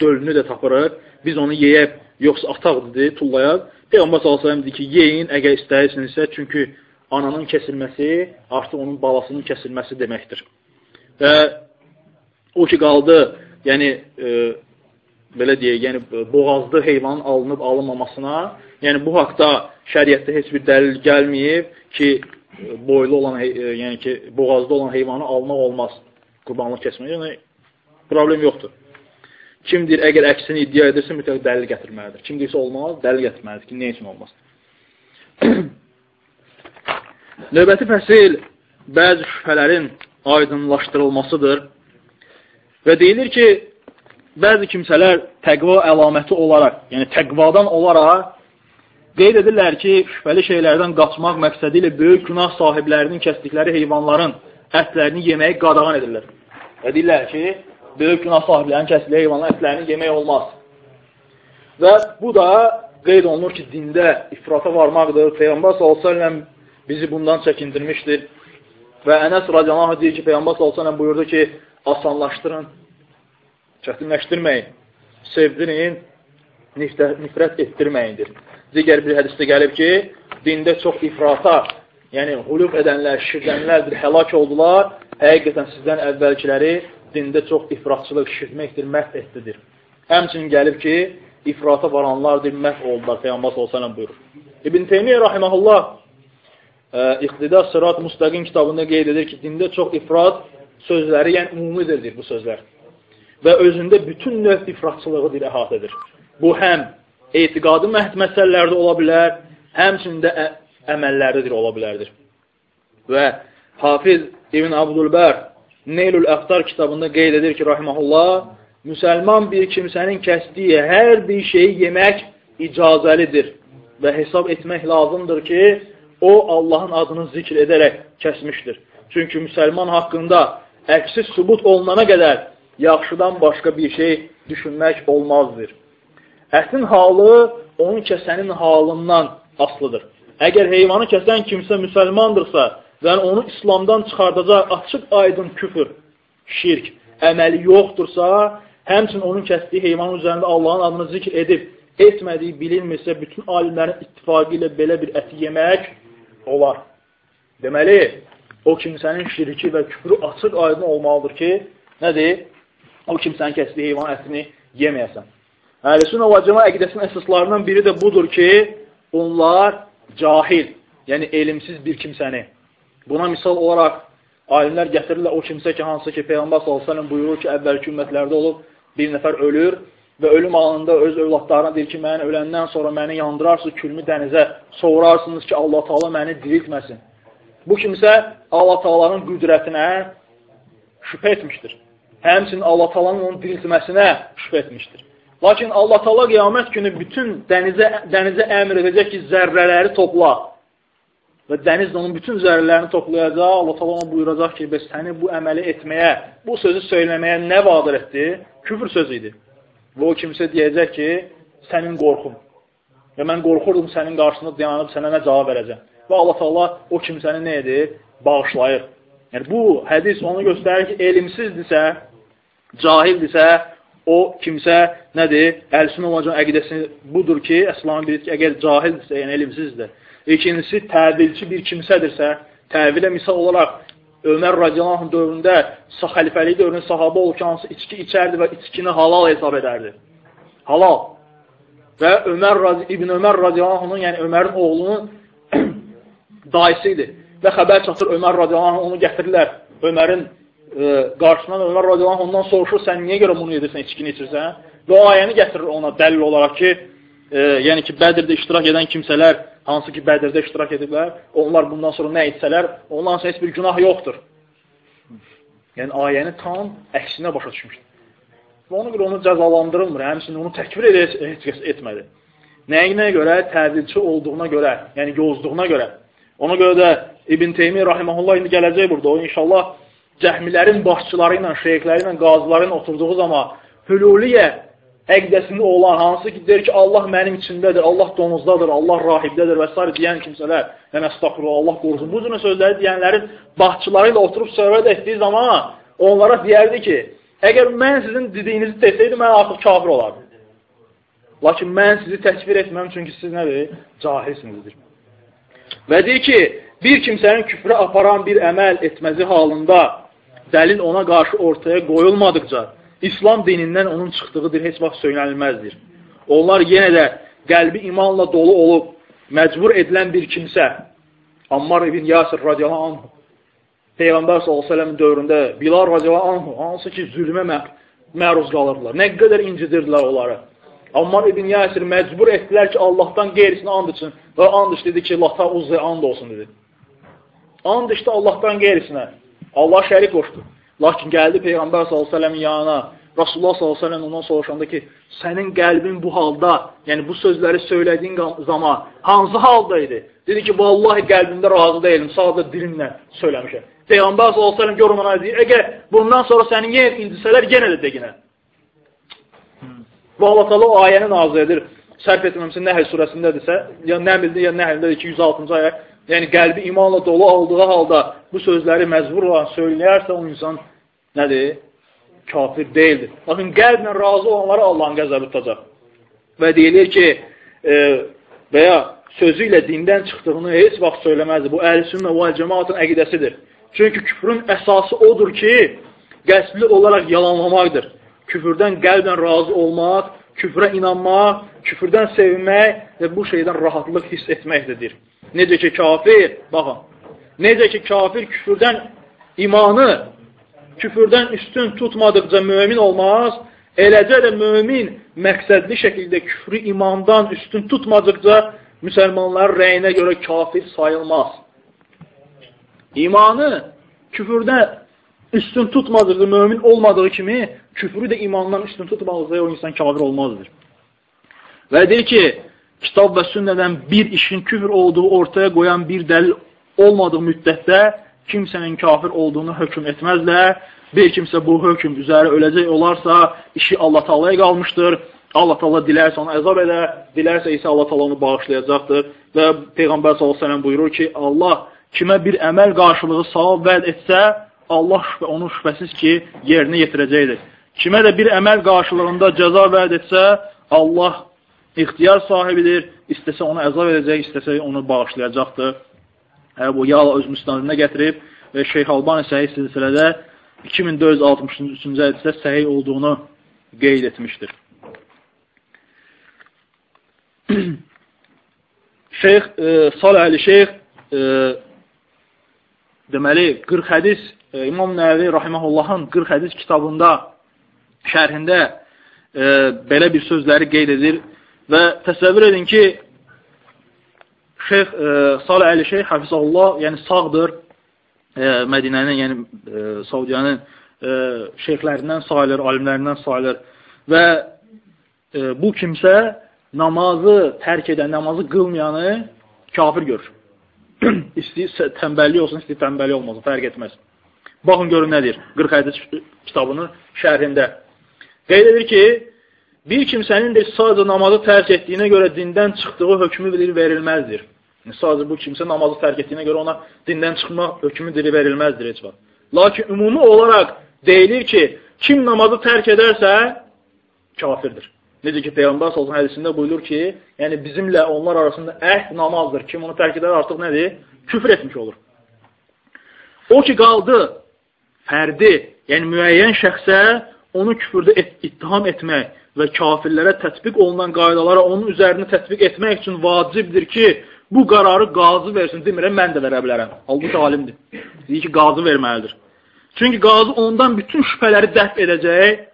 dölünü də tapırıq. Biz onu yeyək yoxsa ataq dedi, tullayaq?" Peyğəmbər əleyhi dedi ki, "Yeyin əgər istəyirsinizsə, çünki ananın kəsilməsi artıq onun balasının kəsilməsi deməkdir." Və o ki qaldı, yəni e, belə deyək, yəni boğazlı heyvanın alınıb alınmamasına, yəni bu haqda şəriətdə heç bir dəlil gəlməyib ki, boylu olan, yəni ki, boğazda olan heyvanı almaq olmaz qurbanlıq kəsmək. Yəni problem yoxdur. Kim deyir, əgər əksini iddia edirsə, mütləq dəlil gətirməlidir. Kim deyirsə olmaz, dəlil gətirməlidir ki, nə üçün olmaz? Növbəti fəsil bəzi şübhələrin aydınlaşdırılmasıdır və deyilir ki, bəzi kimsələr təqva əlaməti olaraq, yəni təqvadan olaraq qeyd edirlər ki, şübhəli şeylərdən qaçmaq məqsədi ilə böyük günah sahiblərinin kəsdikləri heyvanların ətlərini yeməyi qadağan edirlər. Və deyirlər ki, böyük günah sahiblərinin kəsdikləri heyvanların ətlərini yemək olmaz. Və bu da qeyd olunur ki, dində ifrata varmaqdır. Peyğəmbər s.ə.v bizi bundan çəkindirmişdir. Və Ənəs radiyallahu deyir ki, Peyğəmbər s.ə.v buyurdu ki, asanlaşdırın, çətinləşdirməyin, sevdirin, nifrət etdirməyindir. Digər bir hədisdə gəlib ki, dində çox ifrata, yəni huluq edənlər, şirlənlərdir, həlak oldular. Həqiqətən sizdən əvvəlkiləri dində çox ifratçılıq, şirtməkdir, məhv etdidir. Həmçinin gəlib ki, ifrata varanlardır, məhv oldular. Peyğəmbər s.ə.v buyurur. İbn Teymiyyə rahiməhullah İqtida Sırat Mustaqin kitabında qeyd edir ki, dində çox ifrat sözləri, yəni ümumidir bu sözlər və özündə bütün növ ifratçılığı dil əhatə edir. Bu həm etiqadı məhd məsələlərdə ola bilər, həmçində əməllərdə ola bilərdir. Və Hafiz İbn Abdülbər Neylül Əftar kitabında qeyd edir ki, rahiməhullah, müsəlman bir kimsənin kəsdiyi hər bir şeyi yemək icazəlidir və hesab etmək lazımdır ki, o Allahın adını zikr edərək kəsmişdir. Çünki müsəlman haqqında əksi sübut olunana qədər yaxşıdan başqa bir şey düşünmək olmazdır. Ətin halı onun kəsənin halından asılıdır. Əgər heyvanı kəsən kimsə müsəlmandırsa və onu İslamdan çıxardacaq açıq aydın küfür, şirk, əməli yoxdursa, həmçin onun kəsdiyi heyvanın üzərində Allahın adını zikr edib, etmədiyi bilinmirsə, bütün alimlərin ittifaqı ilə belə bir əti yemək olar. Deməli, o kimsənin şirki və küfrü açıq aydın olmalıdır ki, nədir? o kimsənin kəsdiyi heyvan ətini yeməyəsən. Əhl-i və cəma əqidəsinin əsaslarından biri də budur ki, onlar cahil, yəni elmsiz bir kimsəni, Buna misal olaraq alimlər gətirirlər o kimsə ki, hansı ki, Peyğəmbər s.ə.v buyurur ki, əvvəlki ümmətlərdə olub bir nəfər ölür və ölüm anında öz övladlarına deyir ki, məni öləndən sonra məni yandırarsınız, külmü dənizə soğurarsınız ki, Allah Taala məni diriltməsin. Bu kimsə Allah Taala'nın qüdrətinə şübhə etmişdir. Həmçinin Allah Taala'nın onu diriltməsinə şübhə etmişdir. Lakin Allah Taala qiyamət günü bütün dənizə dənizə əmr edəcək ki, zərrələri topla. Və dəniz də onun bütün zərrələrini toplayacaq. Allah Taala ona buyuracaq ki, bəs səni bu əməli etməyə, bu sözü söyləməyə nə vadar etdi? Küfür sözü idi. Və o kimsə deyəcək ki, sənin qorxun. Və mən qorxurdum sənin qarşısında dayanıb sənə nə cavab verəcəm. Və Allah Taala o kimsəni nə edir? Bağışlayır. Yəni bu hədis onu göstərir ki, elmsizdirsə, cahildirsə, o kimsə nədir? Əlsün olacaq əqidəsi budur ki, əslamı bilir ki, əgər cahildirsə, yəni elmsizdir. İkincisi, təvilçi bir kimsədirsə, təvilə misal olaraq Ömər radiyallahu dövründə xəlifəlik dövründə sahabə olur ki, hansı içki içərdi və içkini halal hesab edərdi. Halal. Və Ömər İbn Ömər radiyallahu yəni Ömərin oğlunun dayısı idi. Və xəbər çatır Ömər radiyallahu onu gətirirlər. Ömərin e, qarşısından Ömər radiyallahu ondan soruşur, sən niyə görə bunu edirsən, içkini içirsən? Və o ayəni gətirir ona dəlil olaraq ki, e, yəni ki, Bədirdə iştirak edən kimsələr, hansı ki, Bədirdə iştirak ediblər, onlar bundan sonra nə etsələr, sonra heç bir günah yoxdur. Yəni, ayəni tam əksinə başa düşmüşdür. Və ona görə onu cəzalandırılmır, həmçinin onu təkvir edə, heç kəs etmədi. Nəyinə görə? Təvilçi olduğuna görə, yəni yozduğuna görə. Ona görə də İbn Teymi rahiməhullah indi gələcək burada. O inşallah cəhmilərin başçıları ilə, şeyhləri ilə, qazıların oturduğu zaman hüluliyyə əqdəsində olan, hansı ki, deyir ki, Allah mənim içindədir, Allah donuzdadır, Allah rahibdədir və s. deyən kimsələr, yəni əstəxurullah, Allah qorusun. Bu cürə sözləri deyənlərin başçıları ilə oturub söhbət etdiyi zaman onlara deyərdi ki, əgər mən sizin dediyinizi desəydim, mən artıq kafir olardım. Lakin mən sizi təkbir etməm, çünki siz nədir? Cahilsinizdir. Və deyir ki, bir kimsənin küfrə aparan bir əməl etməzi halında dəlil ona qarşı ortaya qoyulmadıqca İslam dinindən onun çıxdığıdır, heç vaxt söylənilməzdir. Onlar yenə də qəlbi imanla dolu olub, məcbur edilən bir kimsə, Ammar ibn Yasir radiyallahu anhu, Peyğəmbər s.ə.v dövründə Bilal radiyallahu anhu, hansı ki, zülmə mə məruz qalırdılar. Nə qədər incidirdilər onları. Ammar ibn Yasir məcbur etdilər ki, Allahdan qeyrisini and için və and iç dedi ki, Lata uzza and olsun dedi. And içdi Allahdan qeyrisinə. Allah şərik qoşdu. Lakin gəldi Peyğəmbər s.ə.v-in yanına, Rasulullah s.ə.v ondan soruşanda ki, sənin qəlbin bu halda, yəni bu sözləri söylədiyin zaman hansı halda idi? Dedi ki, vallahi qəlbimdə razı deyildim, sadəcə dilimlə söyləmişəm. Peyğəmbər s.ə.v görün ona deyir, əgər bundan sonra sənin yenə indisələr, yenə də deginə. Və Allah təala o ayəni nazil edir. Sərf etməmsə Nəhl surəsindədirsə, ya Nəmldə ya Nəhldə 206-cı ayə yəni qəlbi imanla dolu olduğu halda bu sözləri məcbur olan söyləyərsə, o insan nədir? Kafir deyildir. Lakin qəlblə razı olanlara Allahın qəzəbi tutacaq. Və deyilir ki, e, və ya sözü ilə dindən çıxdığını heç vaxt söyləməzdir. Bu əhl-sünnə və cəmaatın əqidəsidir. Çünki küfrün əsası odur ki, qəsbli olaraq yalanlamaqdır. Küfürdən qəlblə razı olmaq, küfrə inanmaq, küfürdən sevinmək və bu şeydən rahatlıq hiss etməkdir. Necə ki, kafir, baxın, necə ki, kafir küfürdən imanı, küfürdən üstün tutmadıqca mömin olmaz, eləcə də mömin məqsədli şəkildə küfrü imandan üstün tutmadıqca müsəlmanların rəyinə görə kafir sayılmaz. İmanı küfürdən üstün tutmadığı, mömin olmadığı kimi, küfrü də imandan üstün tutmadıqca o insan kafir olmazdır. Və deyir ki, kitab və sünnədən bir işin küfür olduğu ortaya qoyan bir dəlil olmadığı müddətdə kimsənin kafir olduğunu hökm etməzlər. Bir kimsə bu hökm üzəri öləcək olarsa, işi Allah Taala'ya qalmışdır. Allah Taala dilərsə onu əzab edər, dilərsə isə Allah Taala onu bağışlayacaqdır. Və Peyğəmbər sallallahu əleyhi buyurur ki, Allah kimə bir əməl qarşılığı savab vəd etsə, Allah şübhə, onu şübhəsiz ki, yerinə yetirəcəkdir. Kimə də bir əməl qarşılığında cəza vəd etsə, Allah ixtiyar sahibidir. İstəsə onu əzab edəcək, istəsə onu bağışlayacaqdır. Hə, bu yala öz müstənadına gətirib və Şeyh Albani səhih silsilədə 2463-cü hədisdə səhih olduğunu qeyd etmişdir. Şeyx, e, Salih Əli Şeyx e, deməli 40 hədis e, İmam Nəvi rahimehullahın 40 hədis kitabında şərhində e, belə bir sözləri qeyd edir və təsəvvür edin ki, Şeyx e, Salih Əli Şeyx Hafizullah, yəni sağdır, e, Mədinənin, yəni e, Saudiyanın e, şeyxlərindən sayılır, alimlərindən sayılır və e, bu kimsə namazı tərk edən, namazı qılmayanı kafir görür. istəyir təmbəllik olsun, istəyir təmbəllik olmasın, fərq etməz. Baxın görün nədir? 40 hədis kitabının şərhində. Qeyd edir ki, bir kimsənin də sadəcə namazı tərk etdiyinə görə dindən çıxdığı hökmü verilməzdir. Yəni, sadəcə bu kimsə namazı tərk etdiyinə görə ona dindən çıxma hökmü verilməzdir heç vaxt. Lakin ümumi olaraq deyilir ki, kim namazı tərk edərsə, kafirdir. Necə ki, Peyğəmbər sallallahu hədisində buyurur ki, yəni bizimlə onlar arasında əhd namazdır. Kim onu tərk edər artıq nədir? Küfr etmiş olur. O ki, qaldı fərdi, yəni müəyyən şəxsə onu küfürdə et, ittiham etmək və kafirlərə tətbiq olunan qaydalara onun üzərini tətbiq etmək üçün vacibdir ki, bu qararı qazı versin. Demirəm, mən də verə bilərəm. Halbuki alimdir. Deyir ki, qazı verməlidir. Çünki qazı ondan bütün şübhələri dəf edəcək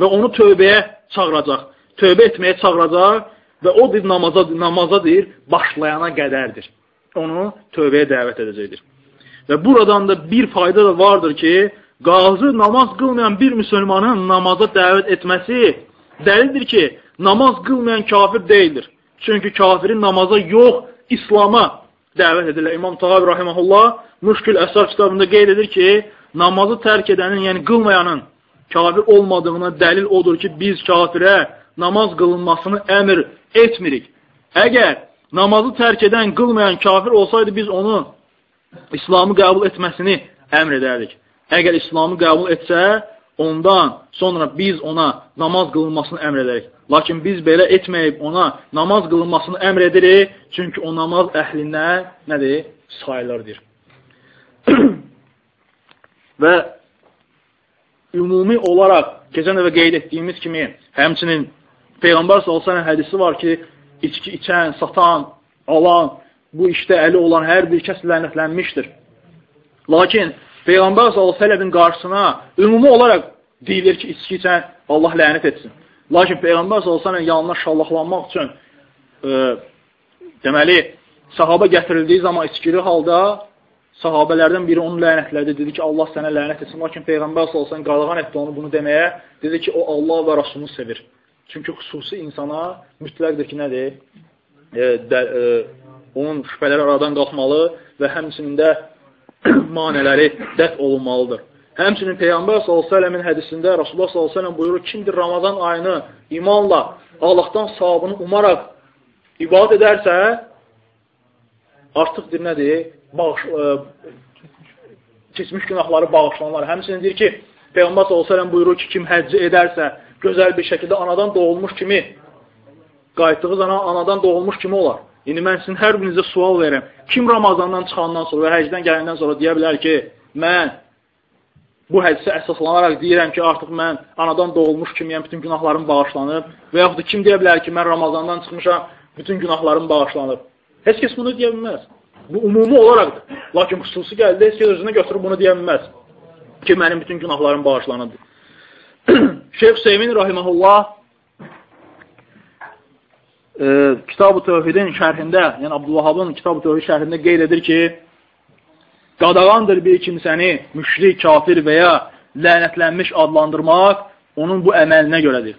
və onu tövbəyə çağıracaq. Tövbə etməyə çağıracaq və o bir namaza, namaza deyir, başlayana qədərdir. Onu tövbəyə dəvət edəcəkdir. Və buradan da bir fayda da vardır ki, qazı namaz qılmayan bir müsəlmanın namaza dəvət etməsi dəlildir ki, namaz qılmayan kafir deyildir. Çünki kafirin namaza yox, İslama dəvət edirlər. İmam Tahavi rahiməhullah Müşkül Əsar kitabında qeyd edir ki, namazı tərk edənin, yəni qılmayanın kafir olmadığına dəlil odur ki, biz kafirə namaz qılınmasını əmr etmirik. Əgər namazı tərk edən, qılmayan kafir olsaydı, biz onu İslamı qəbul etməsini əmr edərdik. Əgər İslamı qəbul etsə, ondan sonra biz ona namaz qılınmasını əmr edərik. Lakin biz belə etməyib ona namaz qılınmasını əmr edirik, çünki o namaz əhlindən nədir? Sayılırdır. Və ümumi olaraq, keçən dəfə qeyd etdiyimiz kimi, həmçinin Peyğəmbər s.ə.v hədisi var ki, içki içən, satan, alan, bu işdə əli olan hər bir kəs lənətlənmişdir. Lakin Peyğəmbər s.ə.v-in qarşısına ümumi olaraq deyilir ki, içki içən Allah lənət etsin. Lakin Peyğəmbər s.ə.v yanına şallaqlanmaq üçün e, deməli, sahaba gətirildiyi zaman içkili halda sahabələrdən biri onu lənətlədi, dedi ki, Allah sənə lənət etsin. Lakin Peyğəmbər s.ə.v qadağan etdi onu bunu deməyə, dedi ki, o Allah və Rasulunu sevir. Çünki xüsusi insana mütləqdir ki, nədir? E, də, e, onun şübhələri aradan qalxmalı və həmçinin də manələri dəf olunmalıdır. Həmçinin Peyğəmbər s.ə.v-in hədisində Rasulullah s.ə.v buyurur, kimdir Ramazan ayını imanla Allahdan savabını umaraq ibadət edərsə, artıqdır nədir? Bağış, ə, e, keçmiş günahları bağışlanlar. Həmçinin deyir ki, Peyğəmbər s.ə.v buyurur ki, kim həcci edərsə, gözəl bir şəkildə anadan doğulmuş kimi, qayıtdığı zaman anadan doğulmuş kimi olar. İndi mən sizin hər birinizə sual verirəm. Kim Ramazandan çıxandan sonra və həcdən gələndən sonra deyə bilər ki, mən bu hədisə əsaslanaraq deyirəm ki, artıq mən anadan doğulmuş kimiyəm, bütün günahlarım bağışlanıb və yaxud da kim deyə bilər ki, mən Ramazandan çıxmışam, bütün günahlarım bağışlanıb. Heç kəs bunu deyə bilməz. Bu ümumi olaraqdır. Lakin xüsusi gəldi, heç kəs özünə götürüb bunu deyə bilməz ki, mənim bütün günahlarım bağışlanıbdır. Şeyh Hüseymin Rahiməhullah Kitab-ı Tövhidin şərhində, yəni Abdülvahabın Kitab-ı Tövhid şərhində qeyd edir ki, qadağandır bir kimsəni müşrik, kafir və ya lənətlənmiş adlandırmaq onun bu əməlinə görədir.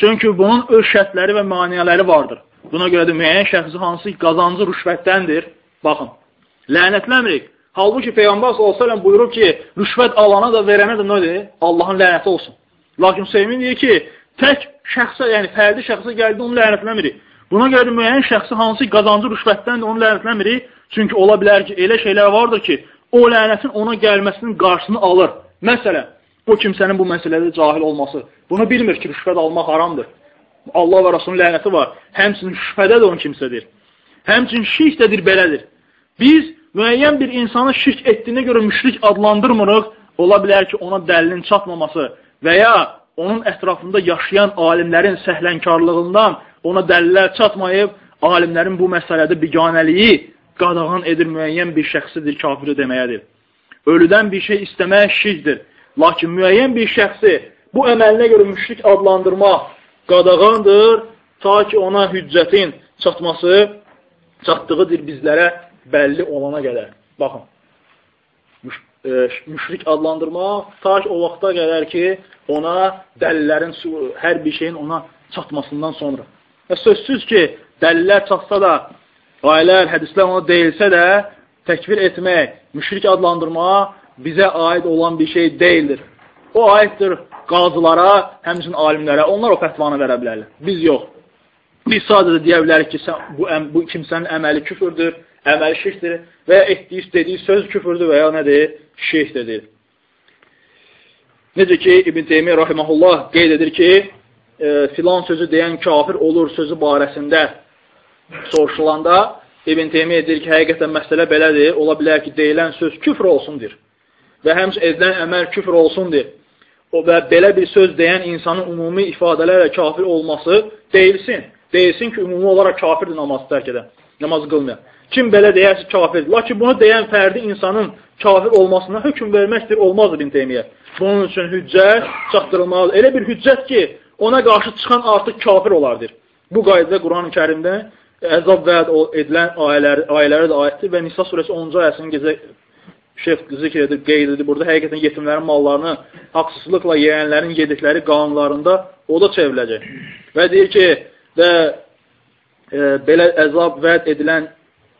Çünki bunun öz şərtləri və maniyələri vardır. Buna görə də müəyyən şəxsi hansı qazancı rüşvətdəndir. Baxın, lənətlənmirik. Halbuki Peyğəmbər s.ə.v buyurur ki, rüşvət alana da verənə də nədir? Allahın lənəti olsun. Lakin Hüseymin deyir ki, tək şəxsə, yəni fərdi şəxsə gəldi, onu lənətlənmirik. Buna görə müəyyən şəxsi hansı qazancı rüşvətdəndir, onu lənətlənmirik. Çünki ola bilər ki, elə şeylər vardır ki, o lənətin ona gəlməsinin qarşısını alır. Məsələn, bu kimsənin bu məsələdə cahil olması. Bunu bilmir ki, rüşvət almaq haramdır. Allah və Rasulun lənəti var. Həmçinin şübhədə də onun kimsədir. Həmçinin şirk dədir belədir. Biz müəyyən bir insanı şirk etdiyinə görə müşrik adlandırmırıq. Ola bilər ki, ona dəlilin çatmaması və ya onun ətrafında yaşayan alimlərin səhlənkarlığından ona dəlillər çatmayıb, alimlərin bu məsələdə biganəliyi qadağan edir müəyyən bir şəxsidir, kafiri deməyədir. Ölüdən bir şey istəmək şirkdir. Lakin müəyyən bir şəxsi bu əməlinə görə müşrik adlandırmaq qadağandır, ta ki ona hüccətin çatması, çatdığıdır bizlərə bəlli olana qədər. Baxın, e, müşrik adlandırmaq ta ki o vaxta qədər ki, ona dəlillərin, hər bir şeyin ona çatmasından sonra. Və sözsüz ki, dəlillər çatsa da, ayələr, hədislər ona deyilsə də, təkvir etmək, müşrik adlandırmaq bizə aid olan bir şey deyildir. O aiddir qazılara, həmçinin alimlərə. Onlar o fətvanı verə bilərlər. Biz yox. Biz sadəcə deyə bilərik ki, bu, bu kimsənin əməli küfürdür, əməli şirkdir və ya etdiyi, dediyi söz küfürdür və ya nədir? Şirkdir. Necə ki, İbn Teymiyyə rahiməhullah qeyd edir ki, e, filan sözü deyən kafir olur sözü barəsində soruşulanda İbn Teymiyyə deyir ki, həqiqətən məsələ belədir. Ola bilər ki, deyilən söz küfr olsundur və həmç edilən əməl küfr olsundur. O və belə bir söz deyən insanın ümumi ifadələrlə kafir olması deyilsin. Deyilsin ki, ümumi olaraq kafirdir namazı tərk edən, namazı qılmayan. Kim belə deyərsə kafirdir. Lakin bunu deyən fərdi insanın kafir olmasına hökm verməkdir, olmaz İbn Teymiyyə. Bunun üçün hüccət çatdırılmalıdır. Elə bir hüccət ki, ona qarşı çıxan artıq kafir olardır. Bu qayda Quran-ı Kərimdə əzab vəd edilən ayələri, ayələri də aiddir və Nisa surəsi 10-cu ayəsinin gecə şeyx zikr edir, qeyd edir. Burada həqiqətən yetimlərin mallarını haqsızlıqla yeyənlərin yedikləri qanunlarında o da çevriləcək. Və deyir ki, və e, belə əzab vəd edilən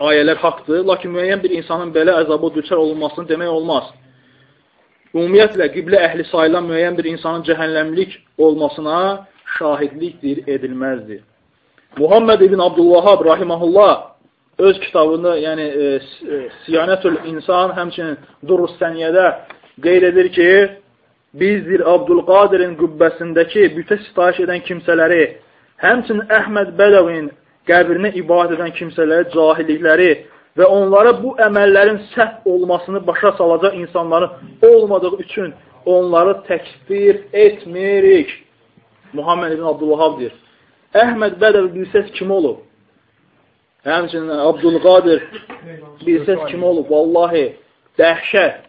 ayələr haqdır, lakin müəyyən bir insanın belə əzaba düçar olunmasını demək olmaz. Ümumiyyətlə, qiblə əhli sayılan müəyyən bir insanın cəhənnəmlik olmasına şahidlikdir, edilməzdir. Muhammed ibn Abdülvahab rahiməhullah öz kitabında, yəni e, e, Siyanətül İnsan, həmçinin Durus Səniyyədə qeyd edir ki, bizdir Abdülqadirin qübbəsindəki bütə sitayiş edən kimsələri Həmçinin Əhməd Bədəvin qəbrinə ibadət edən kimsələri, cahillikləri və onlara bu əməllərin səhv olmasını başa salacaq insanların olmadığı üçün onları təkfir etmirik. Muhammed ibn Abdülvahab deyir. Əhməd Bədəv bilsəz kim olub? Həmçinin Abdülqadir bilsəz kim olub? Vallahi, dəhşət.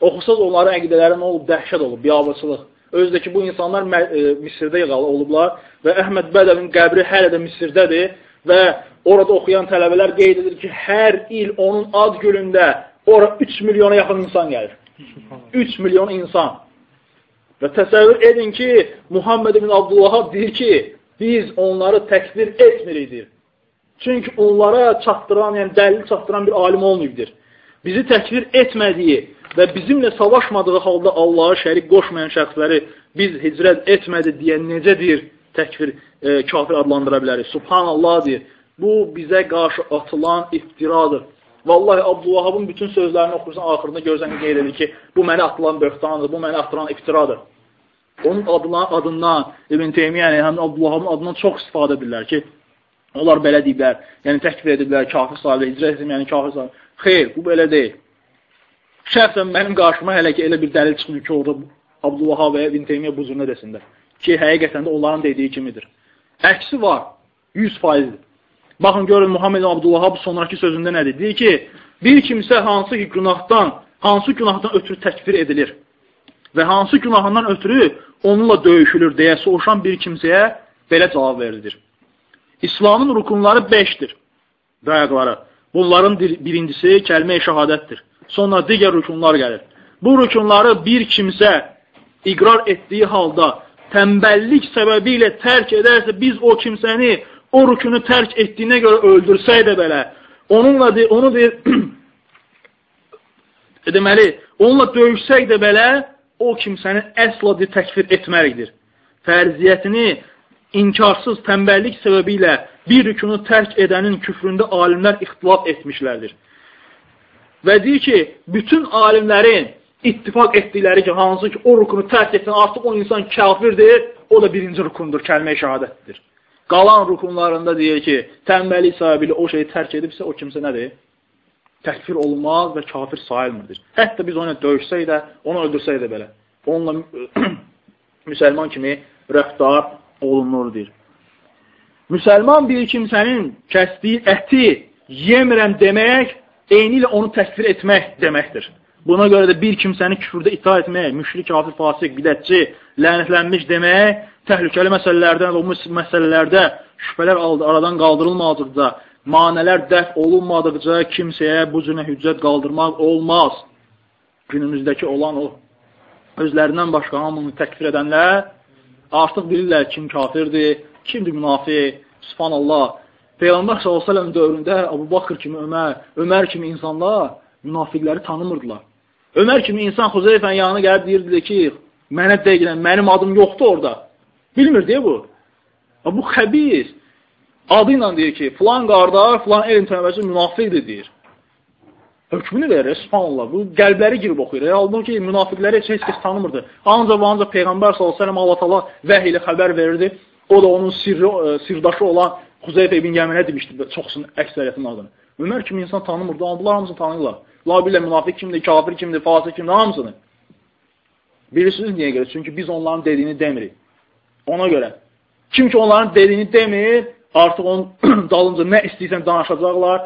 Oxusaz onların əqidələri nə olub? Dəhşət olub, biabıçılıq. Özdə ki, bu insanlar e, Misirdə yığalı olublar və Əhməd Bədəvin qəbri hələ də Misirdədir və orada oxuyan tələbələr qeyd edir ki, hər il onun ad gülündə ora 3 milyona yaxın insan gəlir. 3 milyon insan. Və təsəvvür edin ki, Muhammed ibn Abdullahab deyir ki, biz onları təkvir etmirikdir. Çünki onlara çatdıran, yəni dəlil çatdıran bir alim olmayıbdır. Bizi təkvir etmədiyi və bizimlə savaşmadığı halda Allah'a şərik qoşmayan şəxsləri biz hicrət etmədi deyə necədir təkfir, e, kafir adlandıra bilərik. Subhanallah deyir. Bu bizə qarşı atılan iftiradır. Vallahi Abdullahabın bütün sözlərini oxursan, axırında görsən qeyd edir ki, bu mənə atılan böhtandır, bu mənə atılan iftiradır. Onun adından, adından İbn Teymiyyə, yəni həm Abdullahabın adından çox istifadə edirlər ki, onlar belə deyiblər, yəni təkfir ediblər, kafir sahibi, hicrət etməyəni yəni kafir sahibi. Xeyr, bu belə deyil. Şəxsən mənim qarşıma hələ ki elə bir dəlil çıxmır ki, orada Abdullah və İbn Teymiyyə bu cürünə desində ki, həqiqətən də onların dediyi kimidir. Əksi var, 100%-dir. Baxın, görün, Muhammed Abdullah bu sonraki sözündə nədir? Deyir ki, bir kimsə hansı ki, günahdan, hansı günahdan ötürü təkfir edilir və hansı günahından ötürü onunla döyüşülür deyə soruşan bir kimsəyə belə cavab verilir. İslamın rukunları 5-dir, dayaqları. Bunların birincisi kəlmə-i şəhadətdir. Sonra digər rükunlar gəlir. Bu rükunları bir kimsə iqrar etdiyi halda tənbəllik səbəbi ilə tərk edərsə, biz o kimsəni o rükünü tərk etdiyinə görə öldürsək də belə, onunla de, onu deyir, deməli, onunla döyüşsək də belə, o kimsəni əsla de, təkfir etmərikdir. Fərziyyətini inkarsız tənbəllik səbəbi ilə bir rükünü tərk edənin küfründə alimlər ixtilaf etmişlərdir. Və deyir ki, bütün alimlərin ittifak etdikləri ki, hansı ki, o rukunu tərk etsin, artıq o insan kafirdir, o da birinci rukundur, kəlmə-i şəhadətdir. Qalan rukunlarında deyir ki, tənbəlik sahibi ilə o şeyi tərk edibsə, o kimsə nədir? Təkfir olmaz və kafir sayılmırdır. Hətta biz onu döyüşsək də, onu öldürsək də belə. Onunla müsəlman kimi rəftar olunur, deyir. Müsəlman bir kimsənin kəsdiyi əti yemirəm demək eyni ilə onu təkfir etmək deməkdir. Buna görə də bir kimsəni küfürdə ita etmək, müşrik, kafir, fasik, bidətçi, lənətlənmiş demək təhlükəli məsələlərdən, o məsələlərdə şübhələr aradan qaldırılmadıqca, manələr dəf olunmadıqca kimsəyə bu cünə hüccət qaldırmaq olmaz. Günümüzdəki olan o özlərindən başqa hamını təkfir edənlər artıq bilirlər kim kafirdir, kimdir münafiq, subhanallah. Peyğəmbər s.ə.v dövründə Abu Bakır kimi Ömər, Ömər kimi insanlar münafiqləri tanımırdılar. Ömər kimi insan Xuzeyfənin yanına gəlib deyirdi ki, mənə deyilən, mənim adım yoxdur orada. Bilmir deyə bu. Bu xəbis adı ilə deyir ki, filan qardaş, filan elm tələbəsi münafiqdir deyir. Hökmünü verir, subhanallah. Bu qəlbləri girib oxuyur. Halbuki münafiqləri heç, heç kəs tanımırdı. Ancaq və ancaq Peyğəmbər s.ə.v Allah tala vəh ilə xəbər verirdi. O da onun sirri, e, sirdaşı olan Xuzeyfə ibn Yəminə demişdi çoxsun əksəriyyətin adını. Ömər kimi insan tanımırdı, bunlar hamısını tanıyırlar. La bilə münafiq kimdir, kafir kimdir, fasik kimdir, hamısını. Bilirsiniz niyə görə? Çünki biz onların dediyini demirik. Ona görə. Kim ki onların dediyini demir, artıq onun dalınca nə istəyirsən danışacaqlar,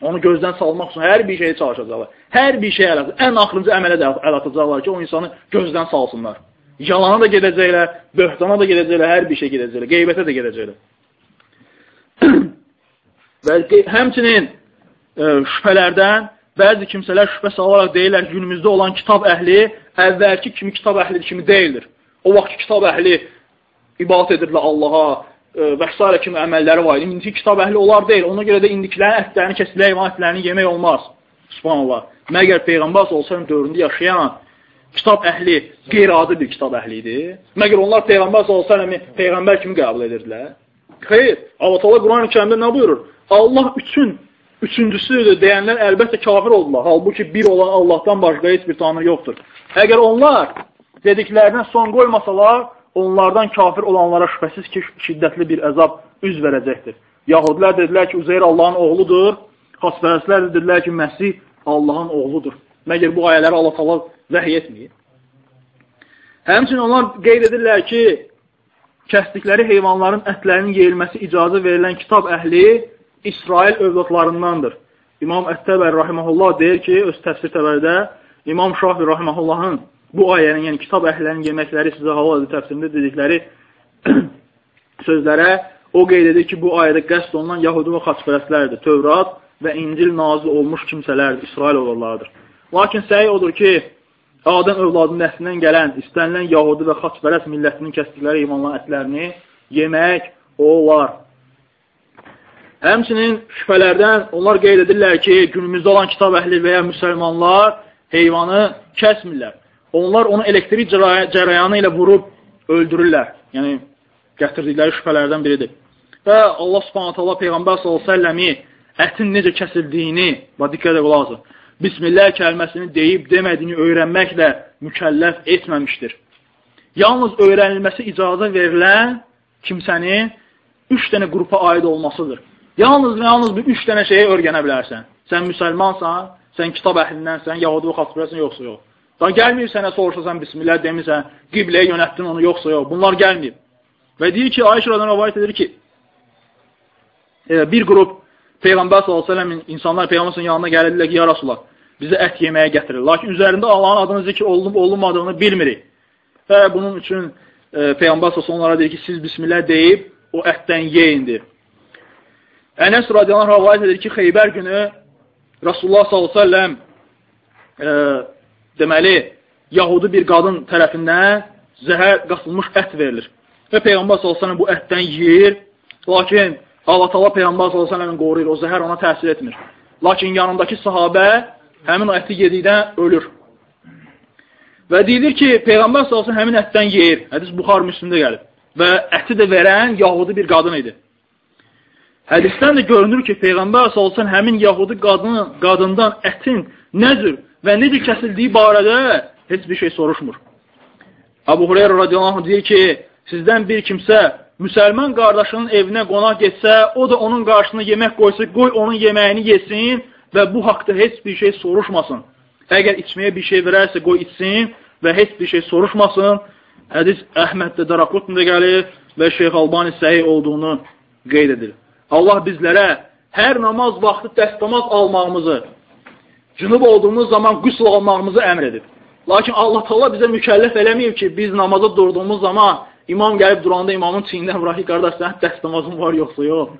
onu gözdən salmaq üçün hər bir şeyə çalışacaqlar. Hər bir şeyə əl atacaqlar. Ən axırıncı əmələ də əl atacaqlar ki, o insanı gözdən salsınlar. Yalana da gedəcəklər, böhtana da gedəcəklər, hər bir şey gedəcəklər, qeybətə də gedəcəklər. Və həmçinin e, şübhələrdən bəzi kimsələr şübhə salaraq deyirlər ki, günümüzdə olan kitab əhli əvvəlki kimi kitab əhli kimi deyildir. O vaxt kitab əhli ibadət edirlər Allaha e, və s. kimi əməlləri var. İndiki kitab əhli onlar deyil. Ona görə də indikilərin ətlərini, kəsilək, heyvan ətlərini yemək olmaz. Subhanallah. Məgər Peyğəmbər olsayın dövründə yaşayan kitab əhli qeyri-adi bir kitab əhli idi. Məgər onlar Peyğəmbər olsayın Peyğəmbər kimi qəbul edirdilər. Xeyr. Allah Teala Quran-ı Kərimdə nə buyurur? Allah üçün üçüncüsüdür deyənlər əlbəttə kafir oldular. Halbuki bir olan Allahdan başqa heç bir tanrı yoxdur. Əgər onlar dediklərinə son qoymasalar, onlardan kafir olanlara şübhəsiz ki, şiddətli bir əzab üz verəcəkdir. Yahudilər dedilər ki, Uzeyr Allahın oğludur. Xaspərəslər dedilər ki, Məsih Allahın oğludur. Məgər bu ayələri Allah tala vəhiy etməyir. Həmçinin onlar qeyd edirlər ki, kəsdikləri heyvanların ətlərinin yeyilməsi icazə verilən kitab əhli İsrail övladlarındandır. İmam Ət-Təbər rahimehullah deyir ki, öz təfsir təbərdə İmam Şafi rahimehullahın bu ayənin, yəni kitab əhlərinin yeməkləri sizə hava edir təfsirində dedikləri sözlərə o qeyd edir ki, bu ayədə qəsd olunan Yahudi və xaçpərəslərdir. Tövrat və İncil nazil olmuş kimsələrdir, İsrail övladlarıdır. Lakin səhi odur ki, Adəm övladının nəslindən gələn, istənilən Yahudi və xaçpərəs millətinin kəsdikləri heyvanların ətlərini yemək olar. Həmçinin şübhələrdən onlar qeyd edirlər ki, günümüzdə olan kitab əhli və ya müsəlmanlar heyvanı kəsmirlər. Onlar onu elektrik cərəyanı ilə vurub öldürürlər. Yəni, gətirdikləri şübhələrdən biridir. Və Allah subhanət Allah Peyğəmbər s.ə.v-i ətin necə kəsildiyini, və diqqət asın, Bismillah kəlməsini deyib demədiyini öyrənməklə mükəlləf etməmişdir. Yalnız öyrənilməsi icazə verilən kimsənin üç dənə qrupa aid olmasıdır. Yalnız və yalnız bir üç dənə şeyi öyrənə bilərsən. Sən müsəlmansan, sən kitab əhlindənsən, Yahudi və xatırlayırsan, yoxsa yox. Daha gəlməyib sənə soruşasan, bismillah demirsən, qibləyə yönətdin onu, yoxsa yox. Bunlar gəlməyib. Və deyir ki, Ayşə radan rəvayət edir ki, e, bir qrup Peyğəmbər s.ə.v-in insanlar Peyğəmbərin yanına gəlirlər ki, ya Rasulallah, bizə ət yeməyə gətirir. Lakin üzərində Allahın adını zikr olunub olunmadığını bilmirik. Və bunun üçün e, Peyğəmbər s.ə.v onlara deyir ki, siz bismillah deyib, o ətdən yeyindir. Ənəs radiyalan rəvayət edir ki, Xeybər günü Rasulullah s.ə.v e, deməli, Yahudi bir qadın tərəfindən zəhər qatılmış ət verilir. Və Peyğəmbər s.ə.v bu ətdən yeyir, lakin Allah tala Peyğəmbər s.ə.v qoruyur, o zəhər ona təsir etmir. Lakin yanındakı sahabə həmin o əti yedikdən ölür. Və deyilir ki, Peyğəmbər s.ə.v həmin ətdən yeyir. Hədis Buxar Müslümdə gəlib. Və əti də verən Yahudi bir qadın idi. Hədisdən də görünür ki, Peyğəmbər salsan həmin yahudi qadını, qadından ətin nə cür və necə kəsildiyi barədə heç bir şey soruşmur. Abu Hureyra radiyallahu deyir ki, sizdən bir kimsə müsəlman qardaşının evinə qonaq getsə, o da onun qarşısına yemək qoysa, qoy onun yeməyini yesin və bu haqda heç bir şey soruşmasın. Əgər içməyə bir şey verərsə, qoy içsin və heç bir şey soruşmasın. Hədis Əhməddə Daraqutunda gəlir və Şeyx Albani səhi olduğunu qeyd edir. Allah bizlərə hər namaz vaxtı dəstəmaz almağımızı, cünub olduğumuz zaman qüsl olmağımızı əmr edib. Lakin Allah Taala bizə mükəlləf eləməyib ki, biz namaza durduğumuz zaman imam gəlib duranda imamın çiynindən vuraq ki, qardaş, sənin dəst namazın var yoxsa yox.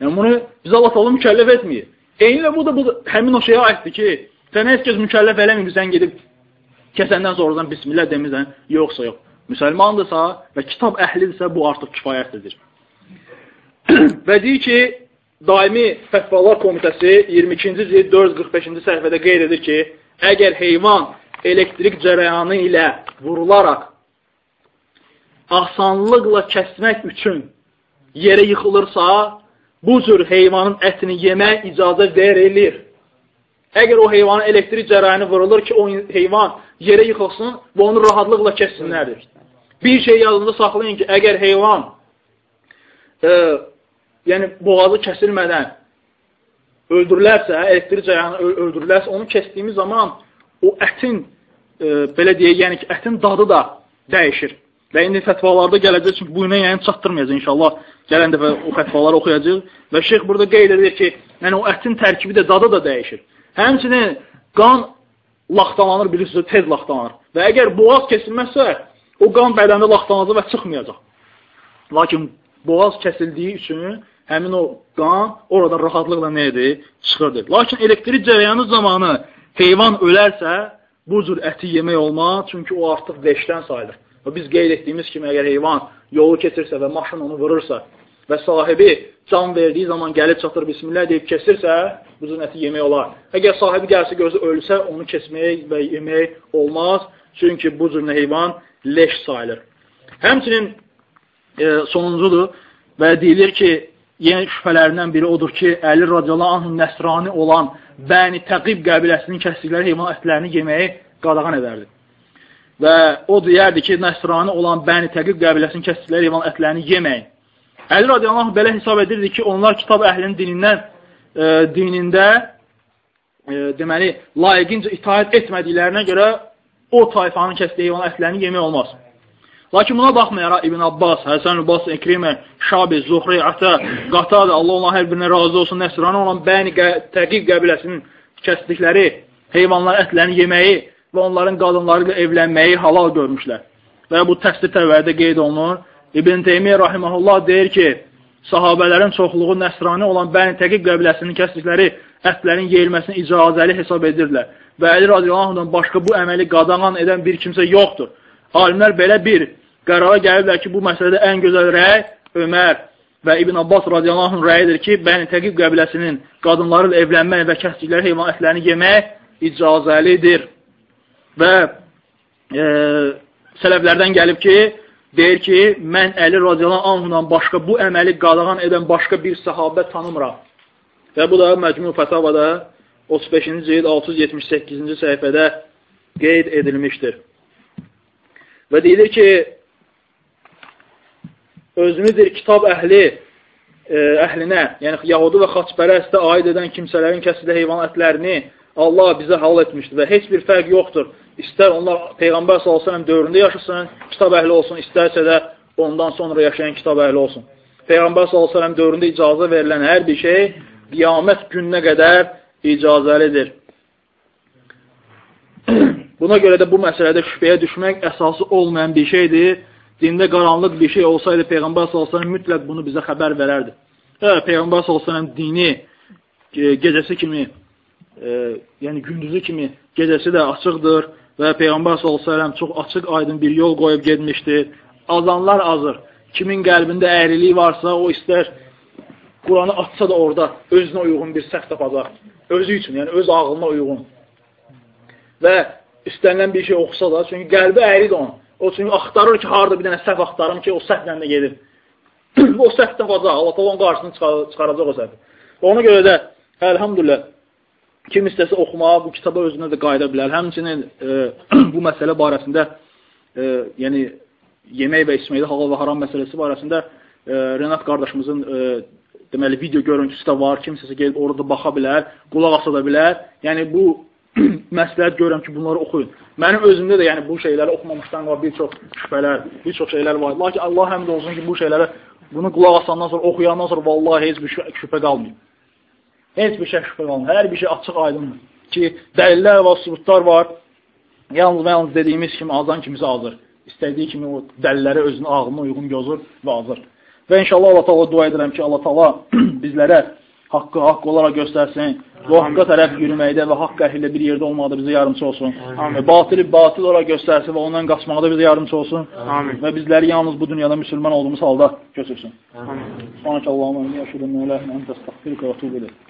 Yəni bunu bizə Allah Taala mükəlləf etməyib. Eynilə bu da bu da, həmin o şeyə aiddir ki, sənə heç kəs mükəlləf eləməyib, sən gedib kəsəndən sonradan bismillah demirsən, yoxsa yox. Müsəlmandırsa və kitab əhlidirsə, bu artıq kifayətlidir. və deyir ki, Daimi Fətvalar Komitəsi 22-ci cild 445-ci səhifədə qeyd edir ki, əgər heyvan elektrik cərəyanı ilə vurularaq asanlıqla kəsmək üçün yerə yıxılırsa, bu cür heyvanın ətini yemək icazə verilir. Əgər o heyvanın elektrik cərəyanı vurulur ki, o heyvan yerə yıxılsın və onu rahatlıqla kəssinlərdir. Bir şey yadında saxlayın ki, əgər heyvan e, yəni boğazı kəsilmədən öldürülərsə, elektrik cərəyanı öldürülərsə, onu kəsdiyimiz zaman o ətin e, belə deyək, yəni ki, ətin dadı da dəyişir. Və indi fətvalarda gələcək, çünki bu ilə yəni çatdırmayacaq inşallah. Gələn dəfə o fətvaları oxuyacaq və şeyx burada qeyd edir ki, yəni o ətin tərkibi də dadı da dəyişir. Həmçinin qan laxtalanır, bilirsiniz, tez laxtalanır. Və əgər boğaz kesilməzsə, o qan bədəndə laxtalanacaq və çıxmayacaq. Lakin boğaz kəsildiyi üçün həmin o qan orada rahatlıqla nə edir? Çıxırdır. Lakin elektrik cərəyanı zamanı heyvan ölərsə, bu cür əti yemək olmaz, çünki o artıq veşdən sayılır. Və biz qeyd etdiyimiz kimi, əgər heyvan yolu keçirsə və maşın onu vurursa və sahibi can verdiyi zaman gəlib çatır, bismillah deyib kesirsə, bu cür əti yemək olar. Əgər sahibi gəlsə, gözü ölsə, onu kesmək və yemək olmaz, çünki bu cür heyvan leş sayılır. Həmçinin e, sonuncudur və deyilir ki, yeni şübhələrindən biri odur ki, Əli radiyallahu anhın nəsrani olan Bəni Təqib qəbiləsinin kəsdikləri heyvan ətlərini yeməyi qadağan edərdi. Və o deyərdi ki, nəsrani olan Bəni Təqib qəbiləsinin kəsdikləri heyvan ətlərini yeməyin. Əli radiyallahu anh belə hesab edirdi ki, onlar kitab əhlinin dinindən, e, dinində e, deməli, layiqincə itaət etmədiklərinə görə o tayfanın kəsdiyi heyvan ətlərini yemək olmaz. Lakin buna baxmayaraq İbn Abbas, Həsən Abbas, Ekrimə, Şabi, Zuhri, Ata, Qatada, Allah Allah hər birinə razı olsun, Nəsrani olan Bəni Təqiq qəbiləsinin kəsdikləri heyvanlar ətlərini yeməyi və onların qadınları ilə evlənməyi halal görmüşlər. Və bu təsdir təvədə qeyd olunur. İbn Teymiyyə rahiməhullah deyir ki, sahabələrin çoxluğu Nəsrani olan Bəni Təqiq qəbiləsinin kəsdikləri ətlərin yeyilməsini icazəli hesab edirlər. Və Əli radiyallahu başqa bu əməli qadağan edən bir kimsə yoxdur. Alimlər belə bir qərara gəlirlər ki, bu məsələdə ən gözəl rəy Ömər və İbn Abbas radiyallahu anh rəyidir ki, Bəni Təqib qəbiləsinin qadınları ilə evlənmək və kəsdikləri heyvan ətlərini yemək icazəlidir. Və e, sələflərdən gəlib ki, deyir ki, mən Əli radiyallahu anhdan başqa bu əməli qadağan edən başqa bir sahabə tanımıram. Və bu da Məcmu Fətavada 35-ci cild 678-ci səhifədə qeyd edilmişdir. Və deyilir ki, özünüdür kitab əhli e, əhlinə, yəni Yahudu və xaçpərəstə aid edən kimsələrin kəsidə heyvan ətlərini Allah bizə halal etmişdir və heç bir fərq yoxdur. İstər onlar Peyğəmbər s.ə.v dövründə yaşasın, kitab əhli olsun, istərsə də ondan sonra yaşayan kitab əhli olsun. Peyğəmbər s.ə.v dövründə icazə verilən hər bir şey qiyamət gününə qədər icazəlidir. Buna görə də bu məsələdə şübhəyə düşmək əsası olmayan bir şeydir. Dində qaranlıq bir şey olsaydı Peyğəmbər s.ə.v mütləq bunu bizə xəbər verərdi. Hə, Peyğəmbər s.ə.v dini e, gecəsi kimi, e, yəni gündüzü kimi gecəsi də açıqdır və Peyğəmbər s.ə.v çox açıq aydın bir yol qoyub gedmişdir. Azanlar azır. Kimin qəlbində əyrilik varsa, o istər Quranı açsa da orada özünə uyğun bir səhv tapacaq. Özü üçün, yəni öz ağlına uyğun. Və üstənilən bir şey oxusa da, çünki qəlbi əyridir onun. O çünki axtarır ki, harada bir dənə səhv axtarım ki, o səhvlə də gedir. o səhv tapacaq, Allah onun qarşısını çıxaracaq o səhvi. Ona görə də, əlhamdülillah, kim istəsə oxumağa, bu kitaba özünə də qayda bilər. Həmçinin e, bu məsələ barəsində, e, yəni yemək və içməkdə halal və haram məsələsi barəsində e, Renat qardaşımızın e, deməli video görüntüsü də var. Kimsəsə gedib orada baxa bilər, qulaq asa da bilər. Yəni bu məsləhət görürəm ki, bunları oxuyun. Mənim özümdə də yəni bu şeyləri oxumamışdan var bir çox şübhələr, bir çox şeylər var. Lakin Allah həmd olsun ki, bu şeyləri bunu qulaq asandan sonra, oxuyandan sonra vallahi heç bir şübhə qalmıyor. Heç bir şey şübhə qalmıyor. Hər bir şey açıq aydındır. ki, dəlillər və sübutlar var. Yalnız və yalnız dediyimiz kimi azan kimisi azır. İstədiyi kimi o dəlilləri özünün ağlına uyğun gözür və azır. Və inşallah Allah Taala dua edirəm ki, Allah Taala bizlərə haqqı haqq olaraq göstərsin. Bu haqqa tərəf yürüməkdə və haqq əhli bir yerdə olmaqda bizə yardımcı olsun. Amin. Batili batil olaraq göstərsin və ondan qaçmaqda bizə yardımcı olsun. Amin. Və bizləri yalnız bu dünyada müsəlman olduğumuz halda götürsün. Amin. Subhanakallahumma və bihamdika, əşhədu an la ilaha illa ente, estəğfiruke və etûbü ileyk.